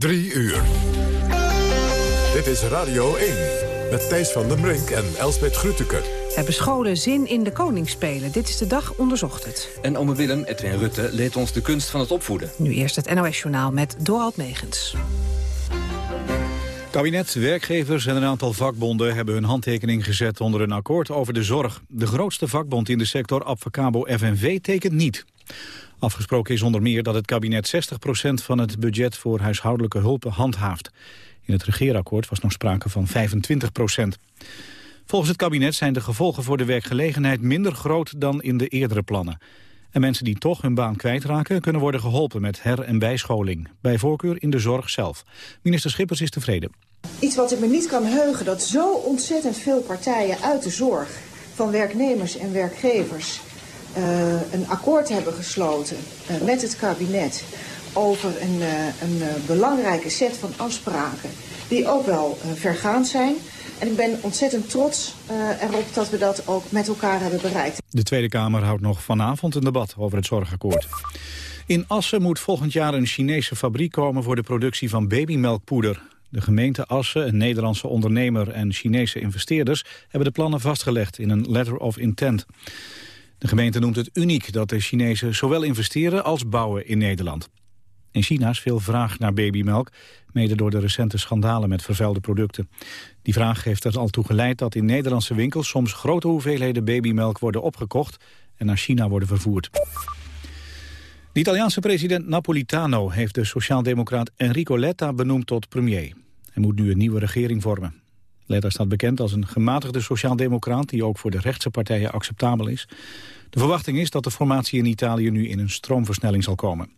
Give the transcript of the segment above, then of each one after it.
Drie uur. Dit is Radio 1 met Thijs van den Brink en Elsbeth Grütke. Hebben scholen zin in de koningsspelen? Dit is de dag onderzocht het. En ome Willem, Edwin Rutte, leert ons de kunst van het opvoeden. Nu eerst het NOS-journaal met Dorald Megens. Kabinet, werkgevers en een aantal vakbonden hebben hun handtekening gezet onder een akkoord over de zorg. De grootste vakbond in de sector, Abfacabo FNV, tekent niet. Afgesproken is onder meer dat het kabinet 60% van het budget voor huishoudelijke hulpen handhaaft. In het regeerakkoord was nog sprake van 25%. Volgens het kabinet zijn de gevolgen voor de werkgelegenheid minder groot dan in de eerdere plannen. En mensen die toch hun baan kwijtraken kunnen worden geholpen met her- en bijscholing. Bij voorkeur in de zorg zelf. Minister Schippers is tevreden. Iets wat ik me niet kan heugen, dat zo ontzettend veel partijen uit de zorg... van werknemers en werkgevers een akkoord hebben gesloten uh, met het kabinet... over een, uh, een belangrijke set van afspraken die ook wel vergaand zijn... En ik ben ontzettend trots erop dat we dat ook met elkaar hebben bereikt. De Tweede Kamer houdt nog vanavond een debat over het zorgakkoord. In Assen moet volgend jaar een Chinese fabriek komen voor de productie van babymelkpoeder. De gemeente Assen, een Nederlandse ondernemer en Chinese investeerders... hebben de plannen vastgelegd in een letter of intent. De gemeente noemt het uniek dat de Chinezen zowel investeren als bouwen in Nederland. In China is veel vraag naar babymelk, mede door de recente schandalen met vervuilde producten. Die vraag heeft er al toe geleid dat in Nederlandse winkels soms grote hoeveelheden babymelk worden opgekocht en naar China worden vervoerd. De Italiaanse president Napolitano heeft de sociaaldemocraat Enrico Letta benoemd tot premier. Hij moet nu een nieuwe regering vormen. Letta staat bekend als een gematigde sociaaldemocraat die ook voor de rechtse partijen acceptabel is. De verwachting is dat de formatie in Italië nu in een stroomversnelling zal komen.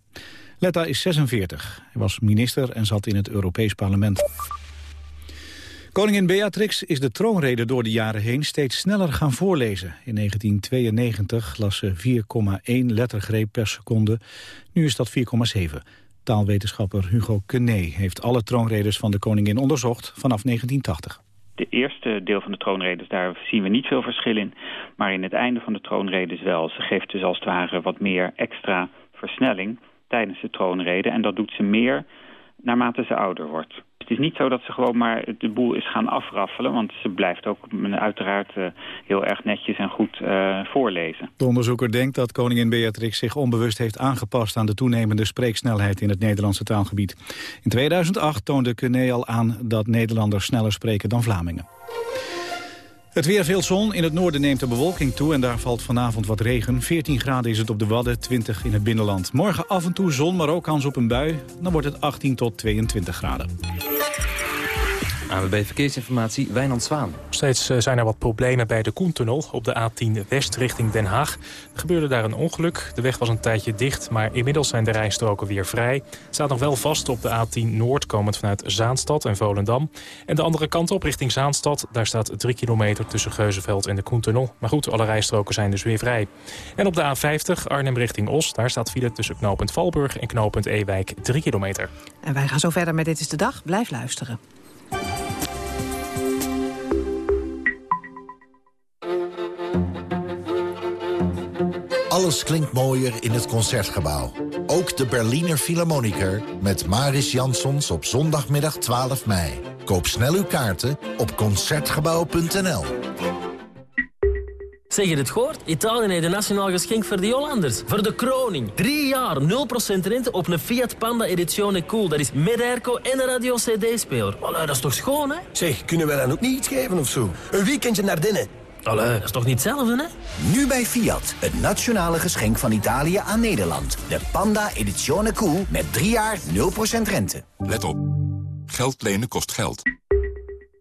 Letta is 46. Hij was minister en zat in het Europees Parlement. Koningin Beatrix is de troonrede door de jaren heen steeds sneller gaan voorlezen. In 1992 las ze 4,1 lettergreep per seconde. Nu is dat 4,7. Taalwetenschapper Hugo Quenet heeft alle troonredes van de koningin onderzocht vanaf 1980. De eerste deel van de troonredes, daar zien we niet veel verschil in. Maar in het einde van de troonredes wel. Ze geeft dus als het ware wat meer extra versnelling tijdens de troonrede. En dat doet ze meer naarmate ze ouder wordt. Is niet zo dat ze gewoon maar de boel is gaan afraffelen... want ze blijft ook uiteraard uh, heel erg netjes en goed uh, voorlezen. De onderzoeker denkt dat koningin Beatrix zich onbewust heeft aangepast... aan de toenemende spreeksnelheid in het Nederlandse taalgebied. In 2008 toonde Cuné al aan dat Nederlanders sneller spreken dan Vlamingen. Het weer veel zon. In het noorden neemt de bewolking toe en daar valt vanavond wat regen. 14 graden is het op de Wadden, 20 in het binnenland. Morgen af en toe zon, maar ook kans op een bui. Dan wordt het 18 tot 22 graden. AWB Verkeersinformatie, Wijnand Zwaan. Steeds eh, zijn er wat problemen bij de Koentunnel op de A10 West richting Den Haag. Er gebeurde daar een ongeluk. De weg was een tijdje dicht, maar inmiddels zijn de rijstroken weer vrij. Het staat nog wel vast op de A10 Noord, komend vanuit Zaanstad en Volendam. En de andere kant op, richting Zaanstad, daar staat 3 kilometer tussen Geuzenveld en de Koentunnel. Maar goed, alle rijstroken zijn dus weer vrij. En op de A50 Arnhem richting Os, daar staat file tussen knooppunt Valburg en knooppunt Ewijk 3 kilometer. En wij gaan zo verder met Dit is de Dag. Blijf luisteren. Alles klinkt mooier in het Concertgebouw. Ook de Berliner Philharmoniker met Maris Jansons op zondagmiddag 12 mei. Koop snel uw kaarten op Concertgebouw.nl. Zeg je het gehoord? Italië heeft een nationaal geschenk voor de Hollanders. Voor de kroning. Drie jaar 0% rente op een Fiat Panda Edizione Cool. Dat is met airco en een radio-cd-speler. dat is toch schoon, hè? Zeg, kunnen we dan ook niet iets geven of zo? Een weekendje naar binnen. Allee, dat is toch niet hetzelfde, hè? Nu bij Fiat, het nationale geschenk van Italië aan Nederland. De Panda Edizione Cool met 3 jaar 0% rente. Let op. Geld lenen kost geld.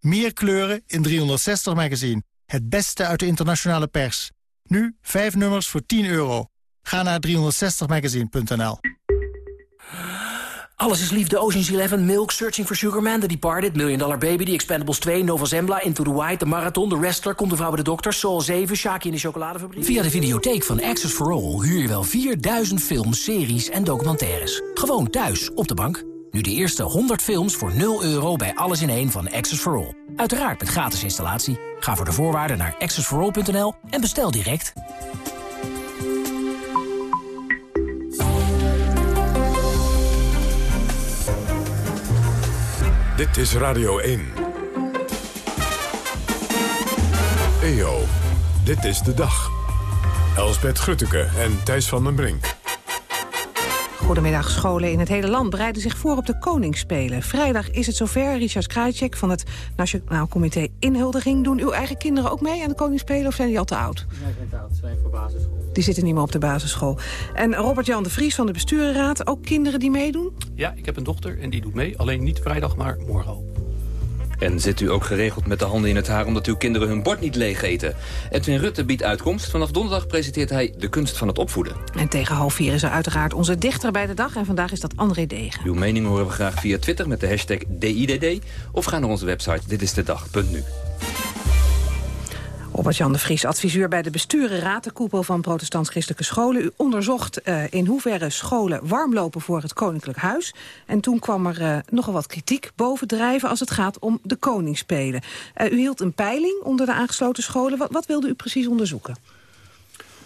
Meer kleuren in 360 magazine. Het beste uit de internationale pers. Nu 5 nummers voor 10 euro. Ga naar 360magazine.nl. Alles is liefde, Ocean's Eleven, Milk, Searching for Sugar Man... The Departed, Million Dollar Baby, The Expendables 2... Nova Zembla, Into the White, The Marathon, The Wrestler... Komt de vrouw bij de dokter, Soul 7, Shaki in de chocoladefabriek... Via de videotheek van Access for All huur je wel 4000 films, series en documentaires. Gewoon thuis, op de bank. Nu de eerste 100 films voor 0 euro bij Alles in één van Access for All. Uiteraard met gratis installatie. Ga voor de voorwaarden naar accessforall.nl en bestel direct. Dit is Radio 1. EO, dit is de dag. Elsbeth Grutteke en Thijs van den Brink. Goedemiddag. Scholen in het hele land bereiden zich voor op de Koningsspelen. Vrijdag is het zover. Richard Krajcek van het Nationaal Comité Inhuldiging. Doen uw eigen kinderen ook mee aan de Koningsspelen of zijn die al te oud? Nee, zijn te oud. Ze zijn voor basisschool. Die zitten niet meer op de basisschool. En Robert-Jan de Vries van de Besturenraad. Ook kinderen die meedoen? Ja, ik heb een dochter en die doet mee. Alleen niet vrijdag, maar morgen al. En zit u ook geregeld met de handen in het haar omdat uw kinderen hun bord niet leeg eten? Edwin Rutte biedt uitkomst. Vanaf donderdag presenteert hij de kunst van het opvoeden. En tegen half vier is er uiteraard onze dichter bij de dag. En vandaag is dat André Degen. Uw mening horen we graag via Twitter met de hashtag DIDD. Of ga naar onze website ditistedag.nu. Robert-Jan de Vries, adviseur bij de besturenraad... de koepel van protestants-christelijke scholen. U onderzocht uh, in hoeverre scholen warm lopen voor het Koninklijk Huis. En toen kwam er uh, nogal wat kritiek bovendrijven... als het gaat om de koningsspelen. Uh, u hield een peiling onder de aangesloten scholen. Wat, wat wilde u precies onderzoeken?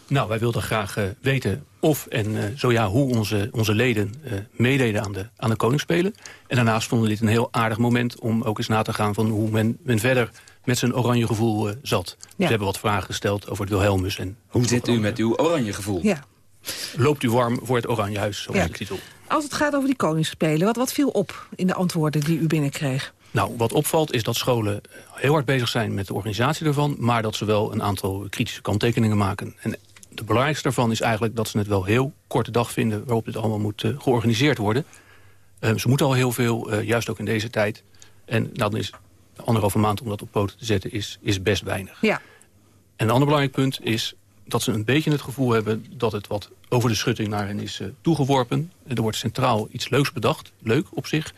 Nou, wij wilden graag weten of en zo ja, hoe onze, onze leden meededen aan de, aan de koningsspelen. En daarnaast vonden we dit een heel aardig moment... om ook eens na te gaan van hoe men, men verder met zijn oranje gevoel uh, zat. Ja. We hebben wat vragen gesteld over het Wilhelmus. En Hoe zit u met uw oranje gevoel? Ja. Loopt u warm voor het oranje huis, zo ja. ik titel. Als het gaat over die koningsspelen, wat, wat viel op in de antwoorden die u binnenkreeg? Nou, wat opvalt is dat scholen heel hard bezig zijn met de organisatie ervan... maar dat ze wel een aantal kritische kanttekeningen maken. En de belangrijkste daarvan is eigenlijk dat ze het wel heel korte dag vinden... waarop dit allemaal moet uh, georganiseerd worden. Uh, ze moeten al heel veel, uh, juist ook in deze tijd. En nou, dan is anderhalve maand om dat op poten te zetten is, is best weinig. Ja. En een ander belangrijk punt is dat ze een beetje het gevoel hebben... dat het wat over de schutting naar hen is uh, toegeworpen. Er wordt centraal iets leuks bedacht, leuk op zich.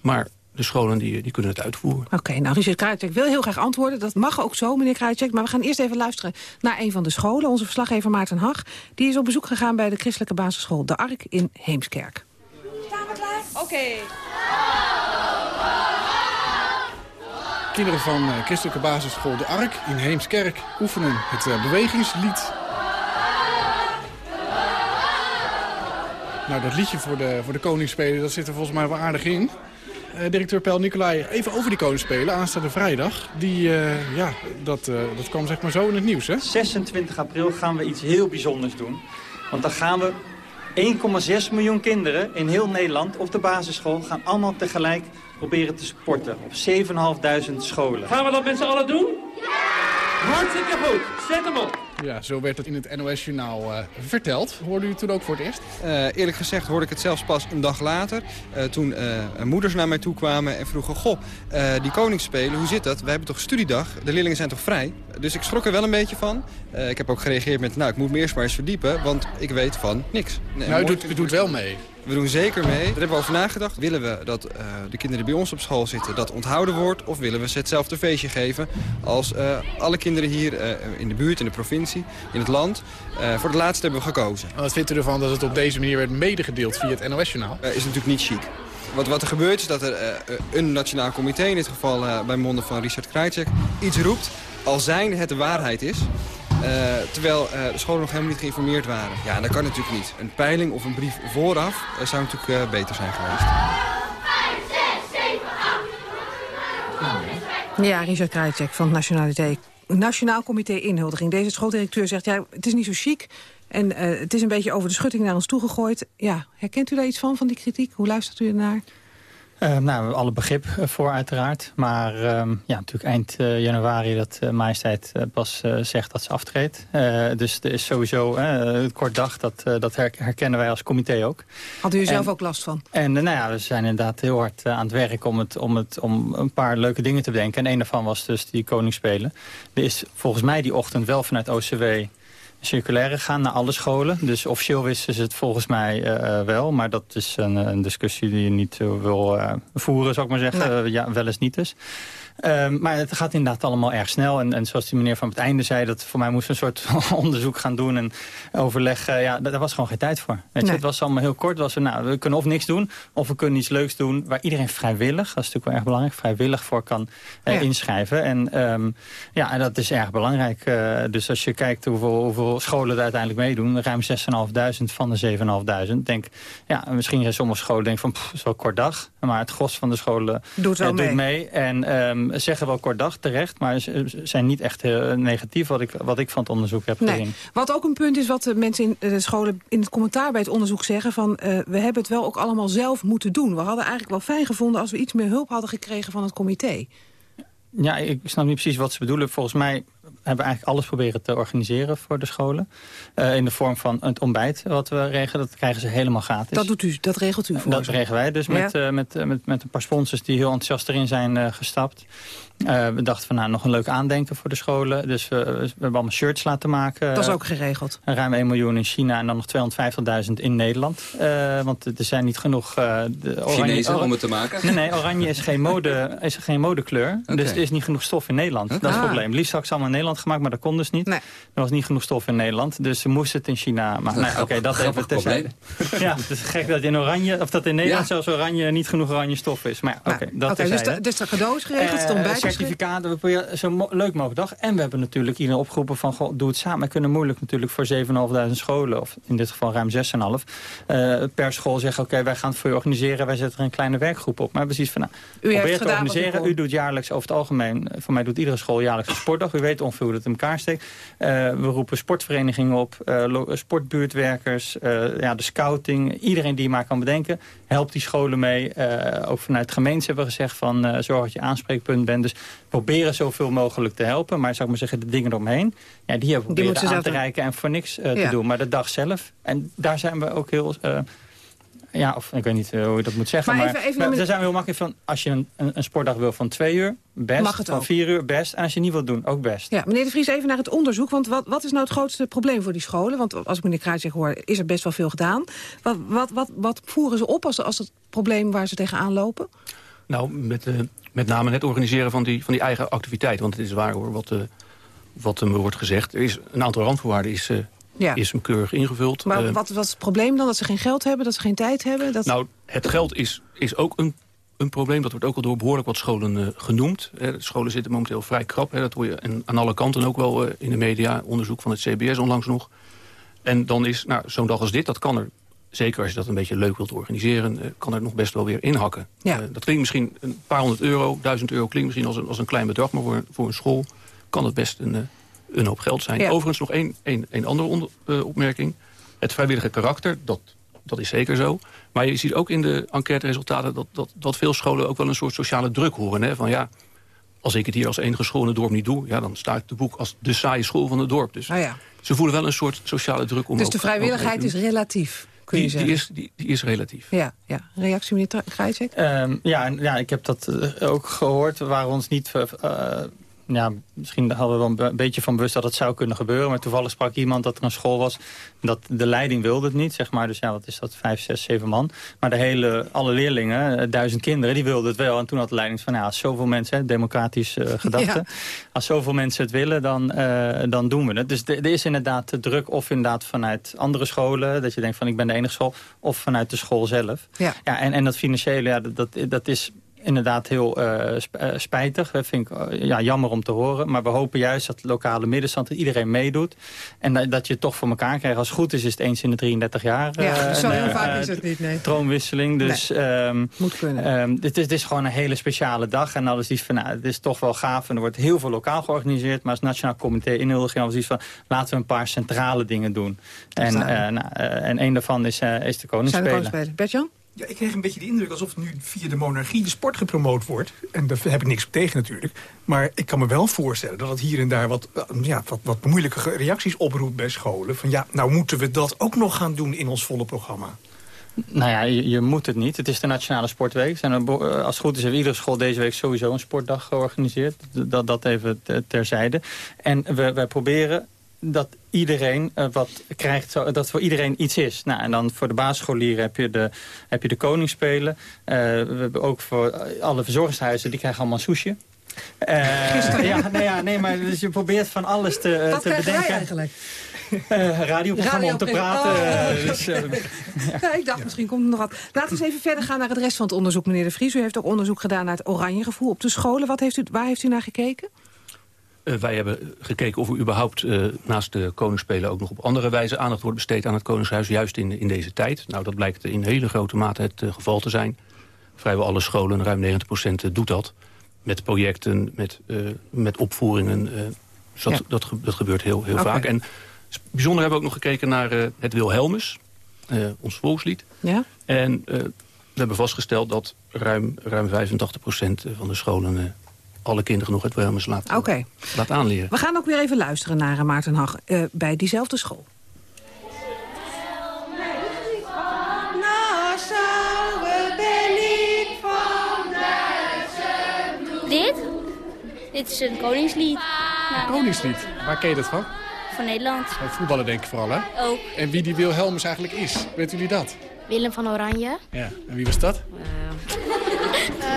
Maar de scholen die, die kunnen het uitvoeren. Oké, okay, nou Richard Kruijtjek wil heel graag antwoorden. Dat mag ook zo, meneer Kruijtjek. Maar we gaan eerst even luisteren naar een van de scholen. Onze verslaggever Maarten Hag. Die is op bezoek gegaan bij de christelijke basisschool De Ark in Heemskerk. Staan we klaar? Oké. Okay. Kinderen van uh, christelijke basisschool De Ark in Heemskerk oefenen het uh, bewegingslied. Nou, dat liedje voor de, voor de Koningsspelen, dat zit er volgens mij wel aardig in. Uh, directeur Pel Nicolai, even over die Koningsspelen, aanstaande vrijdag. Die, ja, dat, dat kwam zeg maar zo in het nieuws, hè? 26 april gaan we iets heel bijzonders doen. Want dan gaan we 1,6 miljoen kinderen in heel Nederland op de basisschool... gaan allemaal tegelijk proberen te sporten op 7.500 scholen. Gaan we dat met z'n allen doen? Ja! Hartstikke goed. Zet hem op. Ja, zo werd het in het NOS-journaal uh, verteld. Hoorde u het toen ook voor het eerst? Uh, eerlijk gezegd hoorde ik het zelfs pas een dag later. Uh, toen moeders naar mij toe kwamen en vroegen... Goh, die koningsspelen, hoe zit dat? We hebben toch studiedag? De leerlingen zijn toch vrij? Dus ik schrok er wel een beetje van. ik heb ook gereageerd met... Nou, ik moet me eerst maar eens verdiepen, want ik weet van niks. Nee, nou, u doet, u doet wel mee. We doen zeker mee. Daar hebben we over nagedacht. Willen we dat uh, de kinderen die bij ons op school zitten dat onthouden wordt? Of willen we ze hetzelfde feestje geven als uh, alle kinderen hier uh, in de buurt, in de provincie, in het land? voor het laatste hebben we gekozen. Wat vindt u ervan dat het op deze manier werd medegedeeld via het NOS-journaal? is natuurlijk niet chic. Wat, wat, er gebeurt is dat er een nationaal comité, in dit geval bij monden van Richard Krajcek, iets roept, al zijn het de waarheid is. Uh, terwijl uh, de scholen nog helemaal niet geïnformeerd waren. Ja, dat kan natuurlijk niet. Een peiling of een brief vooraf uh, zou natuurlijk beter zijn geweest. Ja, Richard Krajcek van het Nationaal Comité Inhuldiging. Deze schooldirecteur zegt, ja, het is niet zo chic... en het is een beetje over de schutting naar ons toegegooid. Ja, herkent u daar iets van, van die kritiek? Hoe luistert u ernaar? Uh, nou, alle begrip voor uiteraard. Maar uh, ja, natuurlijk eind uh, januari dat majesteit pas zegt dat ze aftreedt. dus er is sowieso een kort dag, dat, dat herkennen wij als comité ook. Had u er zelf ook last van? En nou ja, we zijn inderdaad heel hard aan het werk om, het, om, het, om een paar leuke dingen te bedenken. En een daarvan was dus die koningsspelen. Er is volgens mij die ochtend wel vanuit OCW circulaire gaan naar alle scholen. Dus officieel wisten ze het volgens mij wel. Maar dat is een, een discussie die je niet wil voeren, zou ik maar zeggen. ja, wel eens niet dus. Ehm, maar het gaat inderdaad allemaal erg snel. En, en zoals die meneer van het einde zei... dat voor mij moest een soort onderzoek gaan doen en overleg. ja, daar was gewoon geen tijd voor. Weet je, Het was allemaal heel kort. Was er, nou, we kunnen of niks doen, of we kunnen iets leuks doen... waar iedereen vrijwillig, dat is natuurlijk wel erg belangrijk... vrijwillig voor kan eh, inschrijven. En um, ja, dat is erg belangrijk. Uh, dus als je kijkt hoeveel, hoeveel scholen er uiteindelijk meedoen... ruim 6.500 van de 7.500. Denk, ja, misschien zijn sommige scholen denken van... Pff, is wel kort dag. Maar het gros van de scholen doet, wel mee. doet mee. En um, zeggen wel kort dag terecht, maar ze zijn niet echt heel negatief wat ik, wat ik van het onderzoek heb nee. gezien. Wat ook een punt is wat de mensen in de scholen in het commentaar bij het onderzoek zeggen van uh, we hebben het wel ook allemaal zelf moeten doen. We hadden eigenlijk wel fijn gevonden als we iets meer hulp hadden gekregen van het comité. Ja, ik snap niet precies wat ze bedoelen. Volgens mij hebben we eigenlijk alles proberen te organiseren voor de scholen. Uh, in de vorm van het ontbijt wat we regelen. Dat krijgen ze helemaal gratis. Dat, doet u, dat regelt u voor Dat regelen wij dus Ja. met, uh, met, met, met een paar sponsors die heel enthousiast erin zijn gestapt. Uh, we dachten van nou, nog een leuk aandenken voor de scholen. Dus we, we hebben allemaal shirts laten maken. Dat is ook geregeld. Ruim 1 miljoen in China en dan nog 250.000 in Nederland. Uh, want er zijn niet genoeg... Uh, de oranje, Chinezen om het te maken? Nee, nee oranje is geen, mode, is geen modekleur. Okay. Dus er is niet genoeg stof in Nederland. Okay. Dat is het probleem. Liefst had ik ze allemaal in Nederland gemaakt, maar dat kon dus niet. Nee. Er was niet genoeg stof in Nederland. Dus ze moesten het in China maken. Nee, Oké, okay, dat even terzijde. ja, het is gek dat in oranje, of dat in Nederland ja. zelfs oranje niet genoeg oranje stof is. Maar ja, oké, okay, dat is dus, de, dus de cadeau is geregeld, het ontbijt certificaten, we proberen zo mo leuk mogelijk dag. En we hebben natuurlijk iedereen opgeroepen van, goh, doe het samen. We kunnen moeilijk natuurlijk voor 7.500 scholen, of in dit geval ruim 6,5, uh, per school zeggen, oké, wij gaan het voor je organiseren. Wij zetten er een kleine werkgroep op. Maar precies van, nou, u probeer het te organiseren. U doet jaarlijks, over het algemeen, voor mij doet iedere school jaarlijks een sportdag. U weet ongeveer hoe dat in elkaar steekt. Uh, we roepen sportverenigingen op, sportbuurtwerkers, ja, de scouting. Iedereen die maar kan bedenken, helpt die scholen mee. Uh, ook vanuit de gemeente hebben we gezegd van uh, zorg dat je aanspreekpunt bent. Dus proberen zoveel mogelijk te helpen. Maar zou ik maar zeggen, de dingen eromheen, ja, die hebben we proberen aan te reiken en voor niks uh, ja. te doen. Maar de dag zelf, en daar zijn we ook heel... Ja, of ik weet niet hoe je dat moet zeggen. Maar, maar, even, even maar met... daar zijn we heel makkelijk van. Als je een, een, een sportdag wil van twee uur, best. Mag het van ook. vier uur, best. En als je niet wilt doen, ook best. Ja, meneer de Vries, even naar het onderzoek. Want wat, wat is nou het grootste probleem voor die scholen? Want als ik meneer Kruijsweg hoor, is er best wel veel gedaan. Wat, wat, wat, wat voeren ze op als, als het probleem waar ze tegenaan lopen? Nou, met, uh, met name het organiseren van die, van die eigen activiteit. Want het is waar hoor, wat, uh, wat me wordt gezegd. Er is een aantal randvoorwaarden is... Uh, ja. is hem keurig ingevuld. Maar uh, wat, wat is het probleem dan? Dat ze geen geld hebben, dat ze geen tijd hebben? Dat... Nou, het geld is, is ook een, een probleem. Dat wordt ook al door behoorlijk wat scholen uh, genoemd. Hè, de scholen zitten momenteel vrij krap. Hè, dat hoor je en aan alle kanten ook wel uh, in de media. Onderzoek van het CBS onlangs nog. En dan is nou, zo'n dag als dit, dat kan er... Zeker als je dat een beetje leuk wilt organiseren... Kan er nog best wel weer inhakken. Ja. dat klinkt misschien een paar honderd euro, duizend euro... klinkt misschien als een, als een klein bedrag. Maar voor, voor een school kan het best een een hoop geld zijn. Ja. Overigens nog één, één, één andere onder, uh, opmerking. Het vrijwillige karakter, dat, dat is zeker zo. Maar je ziet ook in de enquêteresultaten... Dat, dat, dat veel scholen ook wel een soort sociale druk horen. Hè? Van ja, als ik het hier als enige school in het dorp niet doe... Ja, dan sta ik te boek als de saaie school van het dorp. Dus oh ja. ze voelen wel een soort sociale druk. Om dus ook, de vrijwilligheid is relatief? Kun die, je die, is, die, die is relatief. Ja, ja. Reactie, meneer Grijsek? Um, ja, ja, ik heb dat uh, ook gehoord. We waren ons niet... Uh, ja, misschien hadden we wel een beetje van bewust dat het zou kunnen gebeuren. Maar toevallig sprak iemand dat er een school was. Dat de leiding wilde het niet, zeg maar. Dus ja, wat is dat? Vijf, zes, zeven man. Maar de hele, alle leerlingen, duizend kinderen, die wilden het wel. En toen had de leiding van, ja, als zoveel mensen, democratisch uh, gedachte. Ja. Als zoveel mensen het willen, dan, uh, dan doen we het. Dus er is inderdaad de druk of inderdaad vanuit andere scholen. Dat je denkt van, ik ben de enige school. Of vanuit de school zelf. Ja. Ja, en, en dat financiële, ja, dat, dat, dat is inderdaad heel uh, spijtig. Dat vind ik uh, ja, jammer om te horen. Maar we hopen juist dat de lokale middenstand, dat iedereen meedoet. En dat, dat je het toch voor elkaar krijgt. Als het goed is, is het eens in de 33 jaar. Uh, ja, zo heel vaak is het niet, nee. Troonwisseling. Dus nee. um, Moet kunnen. Um, dit, is, dit is gewoon een hele speciale dag. En alles is van, nou, het is toch wel gaaf. En er wordt heel veel lokaal georganiseerd. Maar als Nationaal Comité inhuldiging hadden van, laten we een paar centrale dingen doen. En, nou, en een daarvan is, is de Koningsspelen. Bert-Jan? Ja, ik kreeg een beetje de indruk alsof nu via de monarchie de sport gepromoot wordt. En daar heb ik niks tegen natuurlijk. Maar ik kan me wel voorstellen dat het hier en daar wat, ja, wat, wat moeilijke reacties oproept bij scholen. Van ja, nou moeten we dat ook nog gaan doen in ons volle programma. Nou ja, je, moet het niet. Het is de Nationale Sportweek. Er, als het goed is, heeft iedere school deze week sowieso een sportdag georganiseerd. Dat, dat even terzijde. En we, wij proberen dat iedereen uh, wat krijgt, zo, dat voor iedereen iets is. Nou, en dan voor de basisscholieren heb je de, heb je de koningsspelen. Uh, we hebben ook voor alle verzorgingshuizen, die krijgen allemaal soesje. Uh, ja, nee, ja, nee, maar dus je probeert van alles te, Wat te bedenken. eigenlijk? Uh, radioprogramma om te praten. Oh. Dus, uh, ja, ik dacht, misschien komt er nog wat. Laten we eens even verder gaan naar het rest van het onderzoek, meneer De Vries. U heeft ook onderzoek gedaan naar het oranje gevoel op de scholen. Wat heeft u, waar heeft u naar gekeken? Uh, wij hebben gekeken of er überhaupt naast de koningsspelen... ook nog op andere wijze aandacht wordt besteed aan het Koningshuis... juist in, in deze tijd. Nou, dat blijkt in hele grote mate het geval te zijn. Vrijwel alle scholen, ruim 90% doet dat. Met projecten, met, met opvoeringen. Dus dat, ja. dat, dat, gebeurt heel, heel okay. vaak. En bijzonder hebben we ook nog gekeken naar het Wilhelmus, ons volkslied. Ja? En we hebben vastgesteld dat ruim, ruim 85% van de scholen alle kinderen nog het Wilhelmus laat, okay. laat aanleren. We gaan ook weer even luisteren naar Maarten Hag bij diezelfde school. Dit? Dit is een koningslied. Koningslied? Waar ken je dat van? Van Nederland. Van voetballen denk ik vooral, hè? Ook. En wie die Wilhelmus eigenlijk is, weten jullie dat? Willem van Oranje. Ja, en wie was dat? Uh,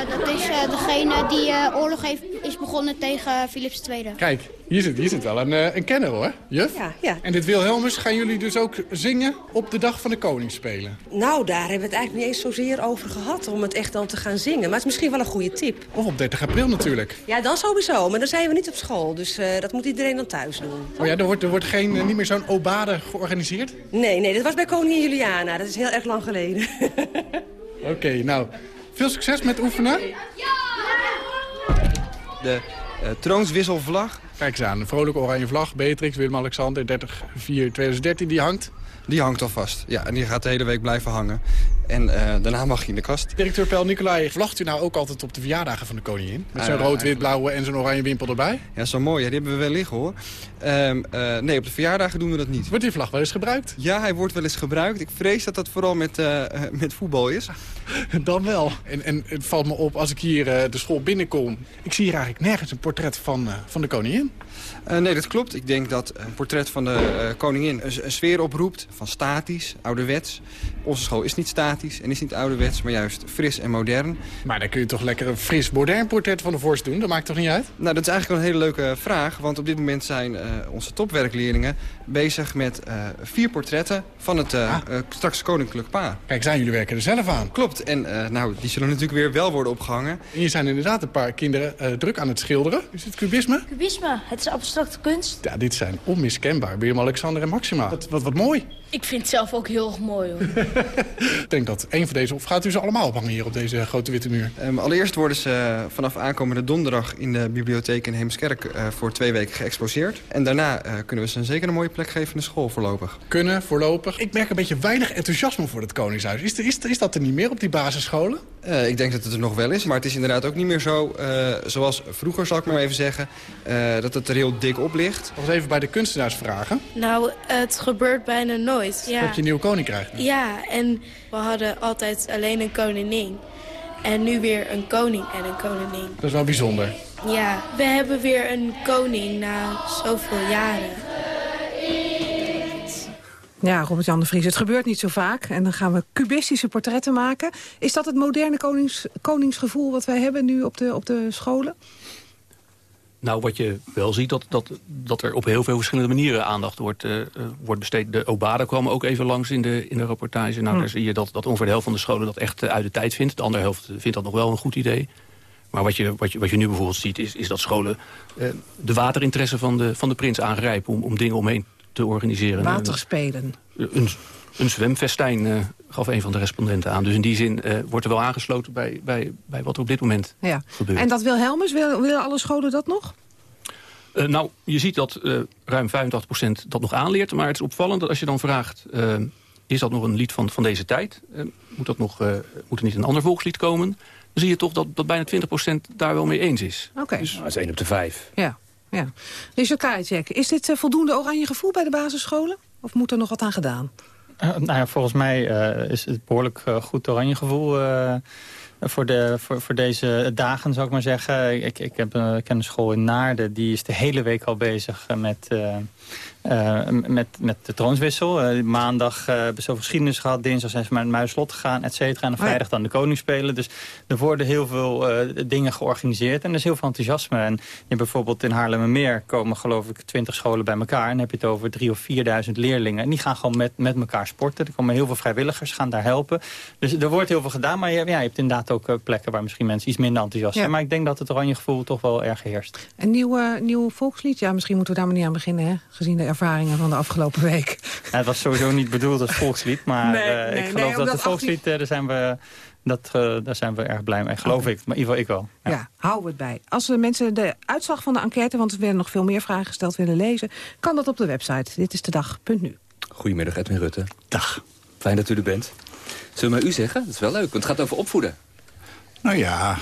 dat is uh, degene die uh, oorlog heeft, is begonnen tegen Philips II. Kijk, hier zit, hier zit wel een, een kenner hoor, juf. Ja, ja. En dit Wilhelmus gaan jullie dus ook zingen op de dag van de Koningsspelen? Nou, daar hebben we het eigenlijk niet eens zozeer over gehad om het echt dan te gaan zingen. Maar het is misschien wel een goede tip. Of op 30 april natuurlijk. Ja, dan sowieso. Maar dan zijn we niet op school. Dus dat moet iedereen dan thuis doen. Oh ja, er wordt, er wordt geen, niet meer zo'n obade georganiseerd? Nee, nee, dat was bij koningin Juliana. Dat is heel erg lang geleden. Oké, okay, nou... Veel succes met oefenen. De uh, troonswisselvlag. Kijk eens aan, een vrolijke oranje vlag. Beatrix, Willem-Alexander, 30-4-2013, die hangt. Die hangt al vast. Ja, en die gaat de hele week blijven hangen. En uh, daarna mag hij in de kast. Directeur Pel Nicolai, vlagt u nou ook altijd op de verjaardagen van de koningin? Met zo'n uh, rood, wit, blauwe en zo'n oranje wimpel erbij? Ja, zo mooi. Ja, die hebben we wel liggen hoor. Um, uh, nee, op de verjaardagen doen we dat niet. Wordt die vlag wel eens gebruikt? Ja, hij wordt wel eens gebruikt. Ik vrees dat dat vooral met, met voetbal is. Dan wel. En, en het valt me op als ik hier de school binnenkom. Ik zie hier eigenlijk nergens een portret van, van de koningin. Uh, nee, dat klopt. Ik denk dat een portret van de uh, koningin een, een, sfeer oproept van statisch, ouderwets. Onze school is niet statisch en is niet ouderwets, maar juist fris en modern. Maar dan kun je toch lekker een fris, modern portret van de vorst doen? Dat maakt toch niet uit? Nou, dat is eigenlijk wel een hele leuke vraag. Want op dit moment zijn uh, onze topwerkleerlingen bezig met vier portretten van het ah. straks koninklijk paar. Kijk, zijn jullie werken er zelf aan? Klopt. En nou, die zullen natuurlijk weer wel worden opgehangen. En hier zijn inderdaad een paar kinderen druk aan het schilderen. Is het kubisme? Kubisme. Het is abstracte kunst. Ja, dit zijn onmiskenbaar. Willem-Alexander en Maxima. Wat, wat, wat mooi. Ik vind het zelf ook heel erg mooi, hoor. Ik denk dat een van deze... Of gaat u ze allemaal ophangen hier op deze grote witte muur? Um, allereerst worden ze vanaf aankomende donderdag... in de bibliotheek in Heemskerk uh, voor twee weken geëxposeerd. En daarna uh, kunnen we ze een zeker een mooie plek geven in de school voorlopig. Kunnen, voorlopig. Ik merk een beetje weinig enthousiasme voor het Koningshuis. Is, is, is dat er niet meer op die basisscholen? Uh, ik denk dat het er nog wel is. Maar het is inderdaad ook niet meer zo zoals vroeger, zal ik maar even zeggen... dat het er heel dik op ligt. Nog eens even bij de kunstenaars vragen. Nou, het gebeurt bijna nooit. Ja. Dat je een nieuwe koning krijgt. Nu. Ja, en we hadden altijd alleen een koningin. En nu weer een koning en een koningin. Dat is wel bijzonder. Ja, we hebben weer een koning na zoveel jaren. Ja, Robert-Jan de Vries, het gebeurt niet zo vaak. En dan gaan we cubistische portretten maken. Is dat het moderne konings, koningsgevoel wat wij hebben nu op de, op de scholen? Nou, wat je wel ziet, dat, dat, dat er op heel veel verschillende manieren aandacht wordt, uh, wordt besteed. De Obada kwam ook even langs in de, in de rapportage. Nou, hm. daar zie je dat, dat ongeveer de helft van de scholen dat echt uit de tijd vindt. De andere helft vindt dat nog wel een goed idee. Maar wat je, wat je, wat je nu bijvoorbeeld ziet, is, is dat scholen de waterinteresse van de, van de prins aangrijpen... om, om dingen omheen te organiseren. Waterspelen. Een, een zwemfestijn uh, gaf een van de respondenten aan. Dus in die zin uh, wordt er wel aangesloten bij, bij, bij wat er op dit moment ja. gebeurt. En dat Wilhelmus, wil, willen alle scholen dat nog? Uh, nou, je ziet dat ruim 85% dat nog aanleert. Maar het is opvallend dat als je dan vraagt... is dat nog een lied van, van deze tijd? moet, dat nog, moet er niet een ander volkslied komen? Dan zie je toch dat, dat bijna 20% daar wel mee eens is. Oké. Okay. Dus, dat is 1 op de 5. Ja. Ja. Richard Krajicek, is dit voldoende oranje gevoel bij de basisscholen? Of moet er nog wat aan gedaan? Uh, nou ja, volgens mij uh, is het behoorlijk goed oranje gevoel voor, de, voor, voor deze dagen, zou ik maar zeggen. Ik, ik, heb, ik ken een school in Naarden, die is de hele week al bezig met... Uh, met, met de troonswissel. Uh, maandag uh, hebben ze geschiedenis gehad. Dinsdag zijn ze naar het Muislot gegaan, et cetera. En oh vrijdag dan de koning spelen. Dus er worden heel veel dingen georganiseerd. En er is heel veel enthousiasme. En je bijvoorbeeld in Haarlemmermeer komen geloof ik twintig scholen bij elkaar. En dan heb je het over drie of vierduizend leerlingen. En die gaan gewoon met, met elkaar sporten. Er komen heel veel vrijwilligers, gaan daar helpen. Dus er wordt heel veel gedaan. Maar je, ja, je hebt inderdaad ook plekken waar misschien mensen iets minder enthousiast zijn. Maar ik denk dat het oranje gevoel toch wel erg heerst. Een nieuw, nieuw volkslied? Ja, misschien moeten we daar maar niet aan beginnen, hè? Gezien de ervaringen van de afgelopen week. Ja, het was sowieso niet bedoeld als volkslied, maar nee, uh, nee, ik geloof nee, dat het volkslied, uh, daar, zijn we, dat, uh, daar zijn we erg blij mee. Geloof okay. ik, maar in ieder geval ik wel. Ja. ja, hou het bij. Als de mensen de uitslag van de enquête, want er werden nog veel meer vragen gesteld, willen lezen, kan dat op de website. Dit is de dag.nu. Goedemiddag Edwin Rutte. Dag. Fijn dat u er bent. Zullen we maar u zeggen? Dat is wel leuk, want het gaat over opvoeden. Nou ja,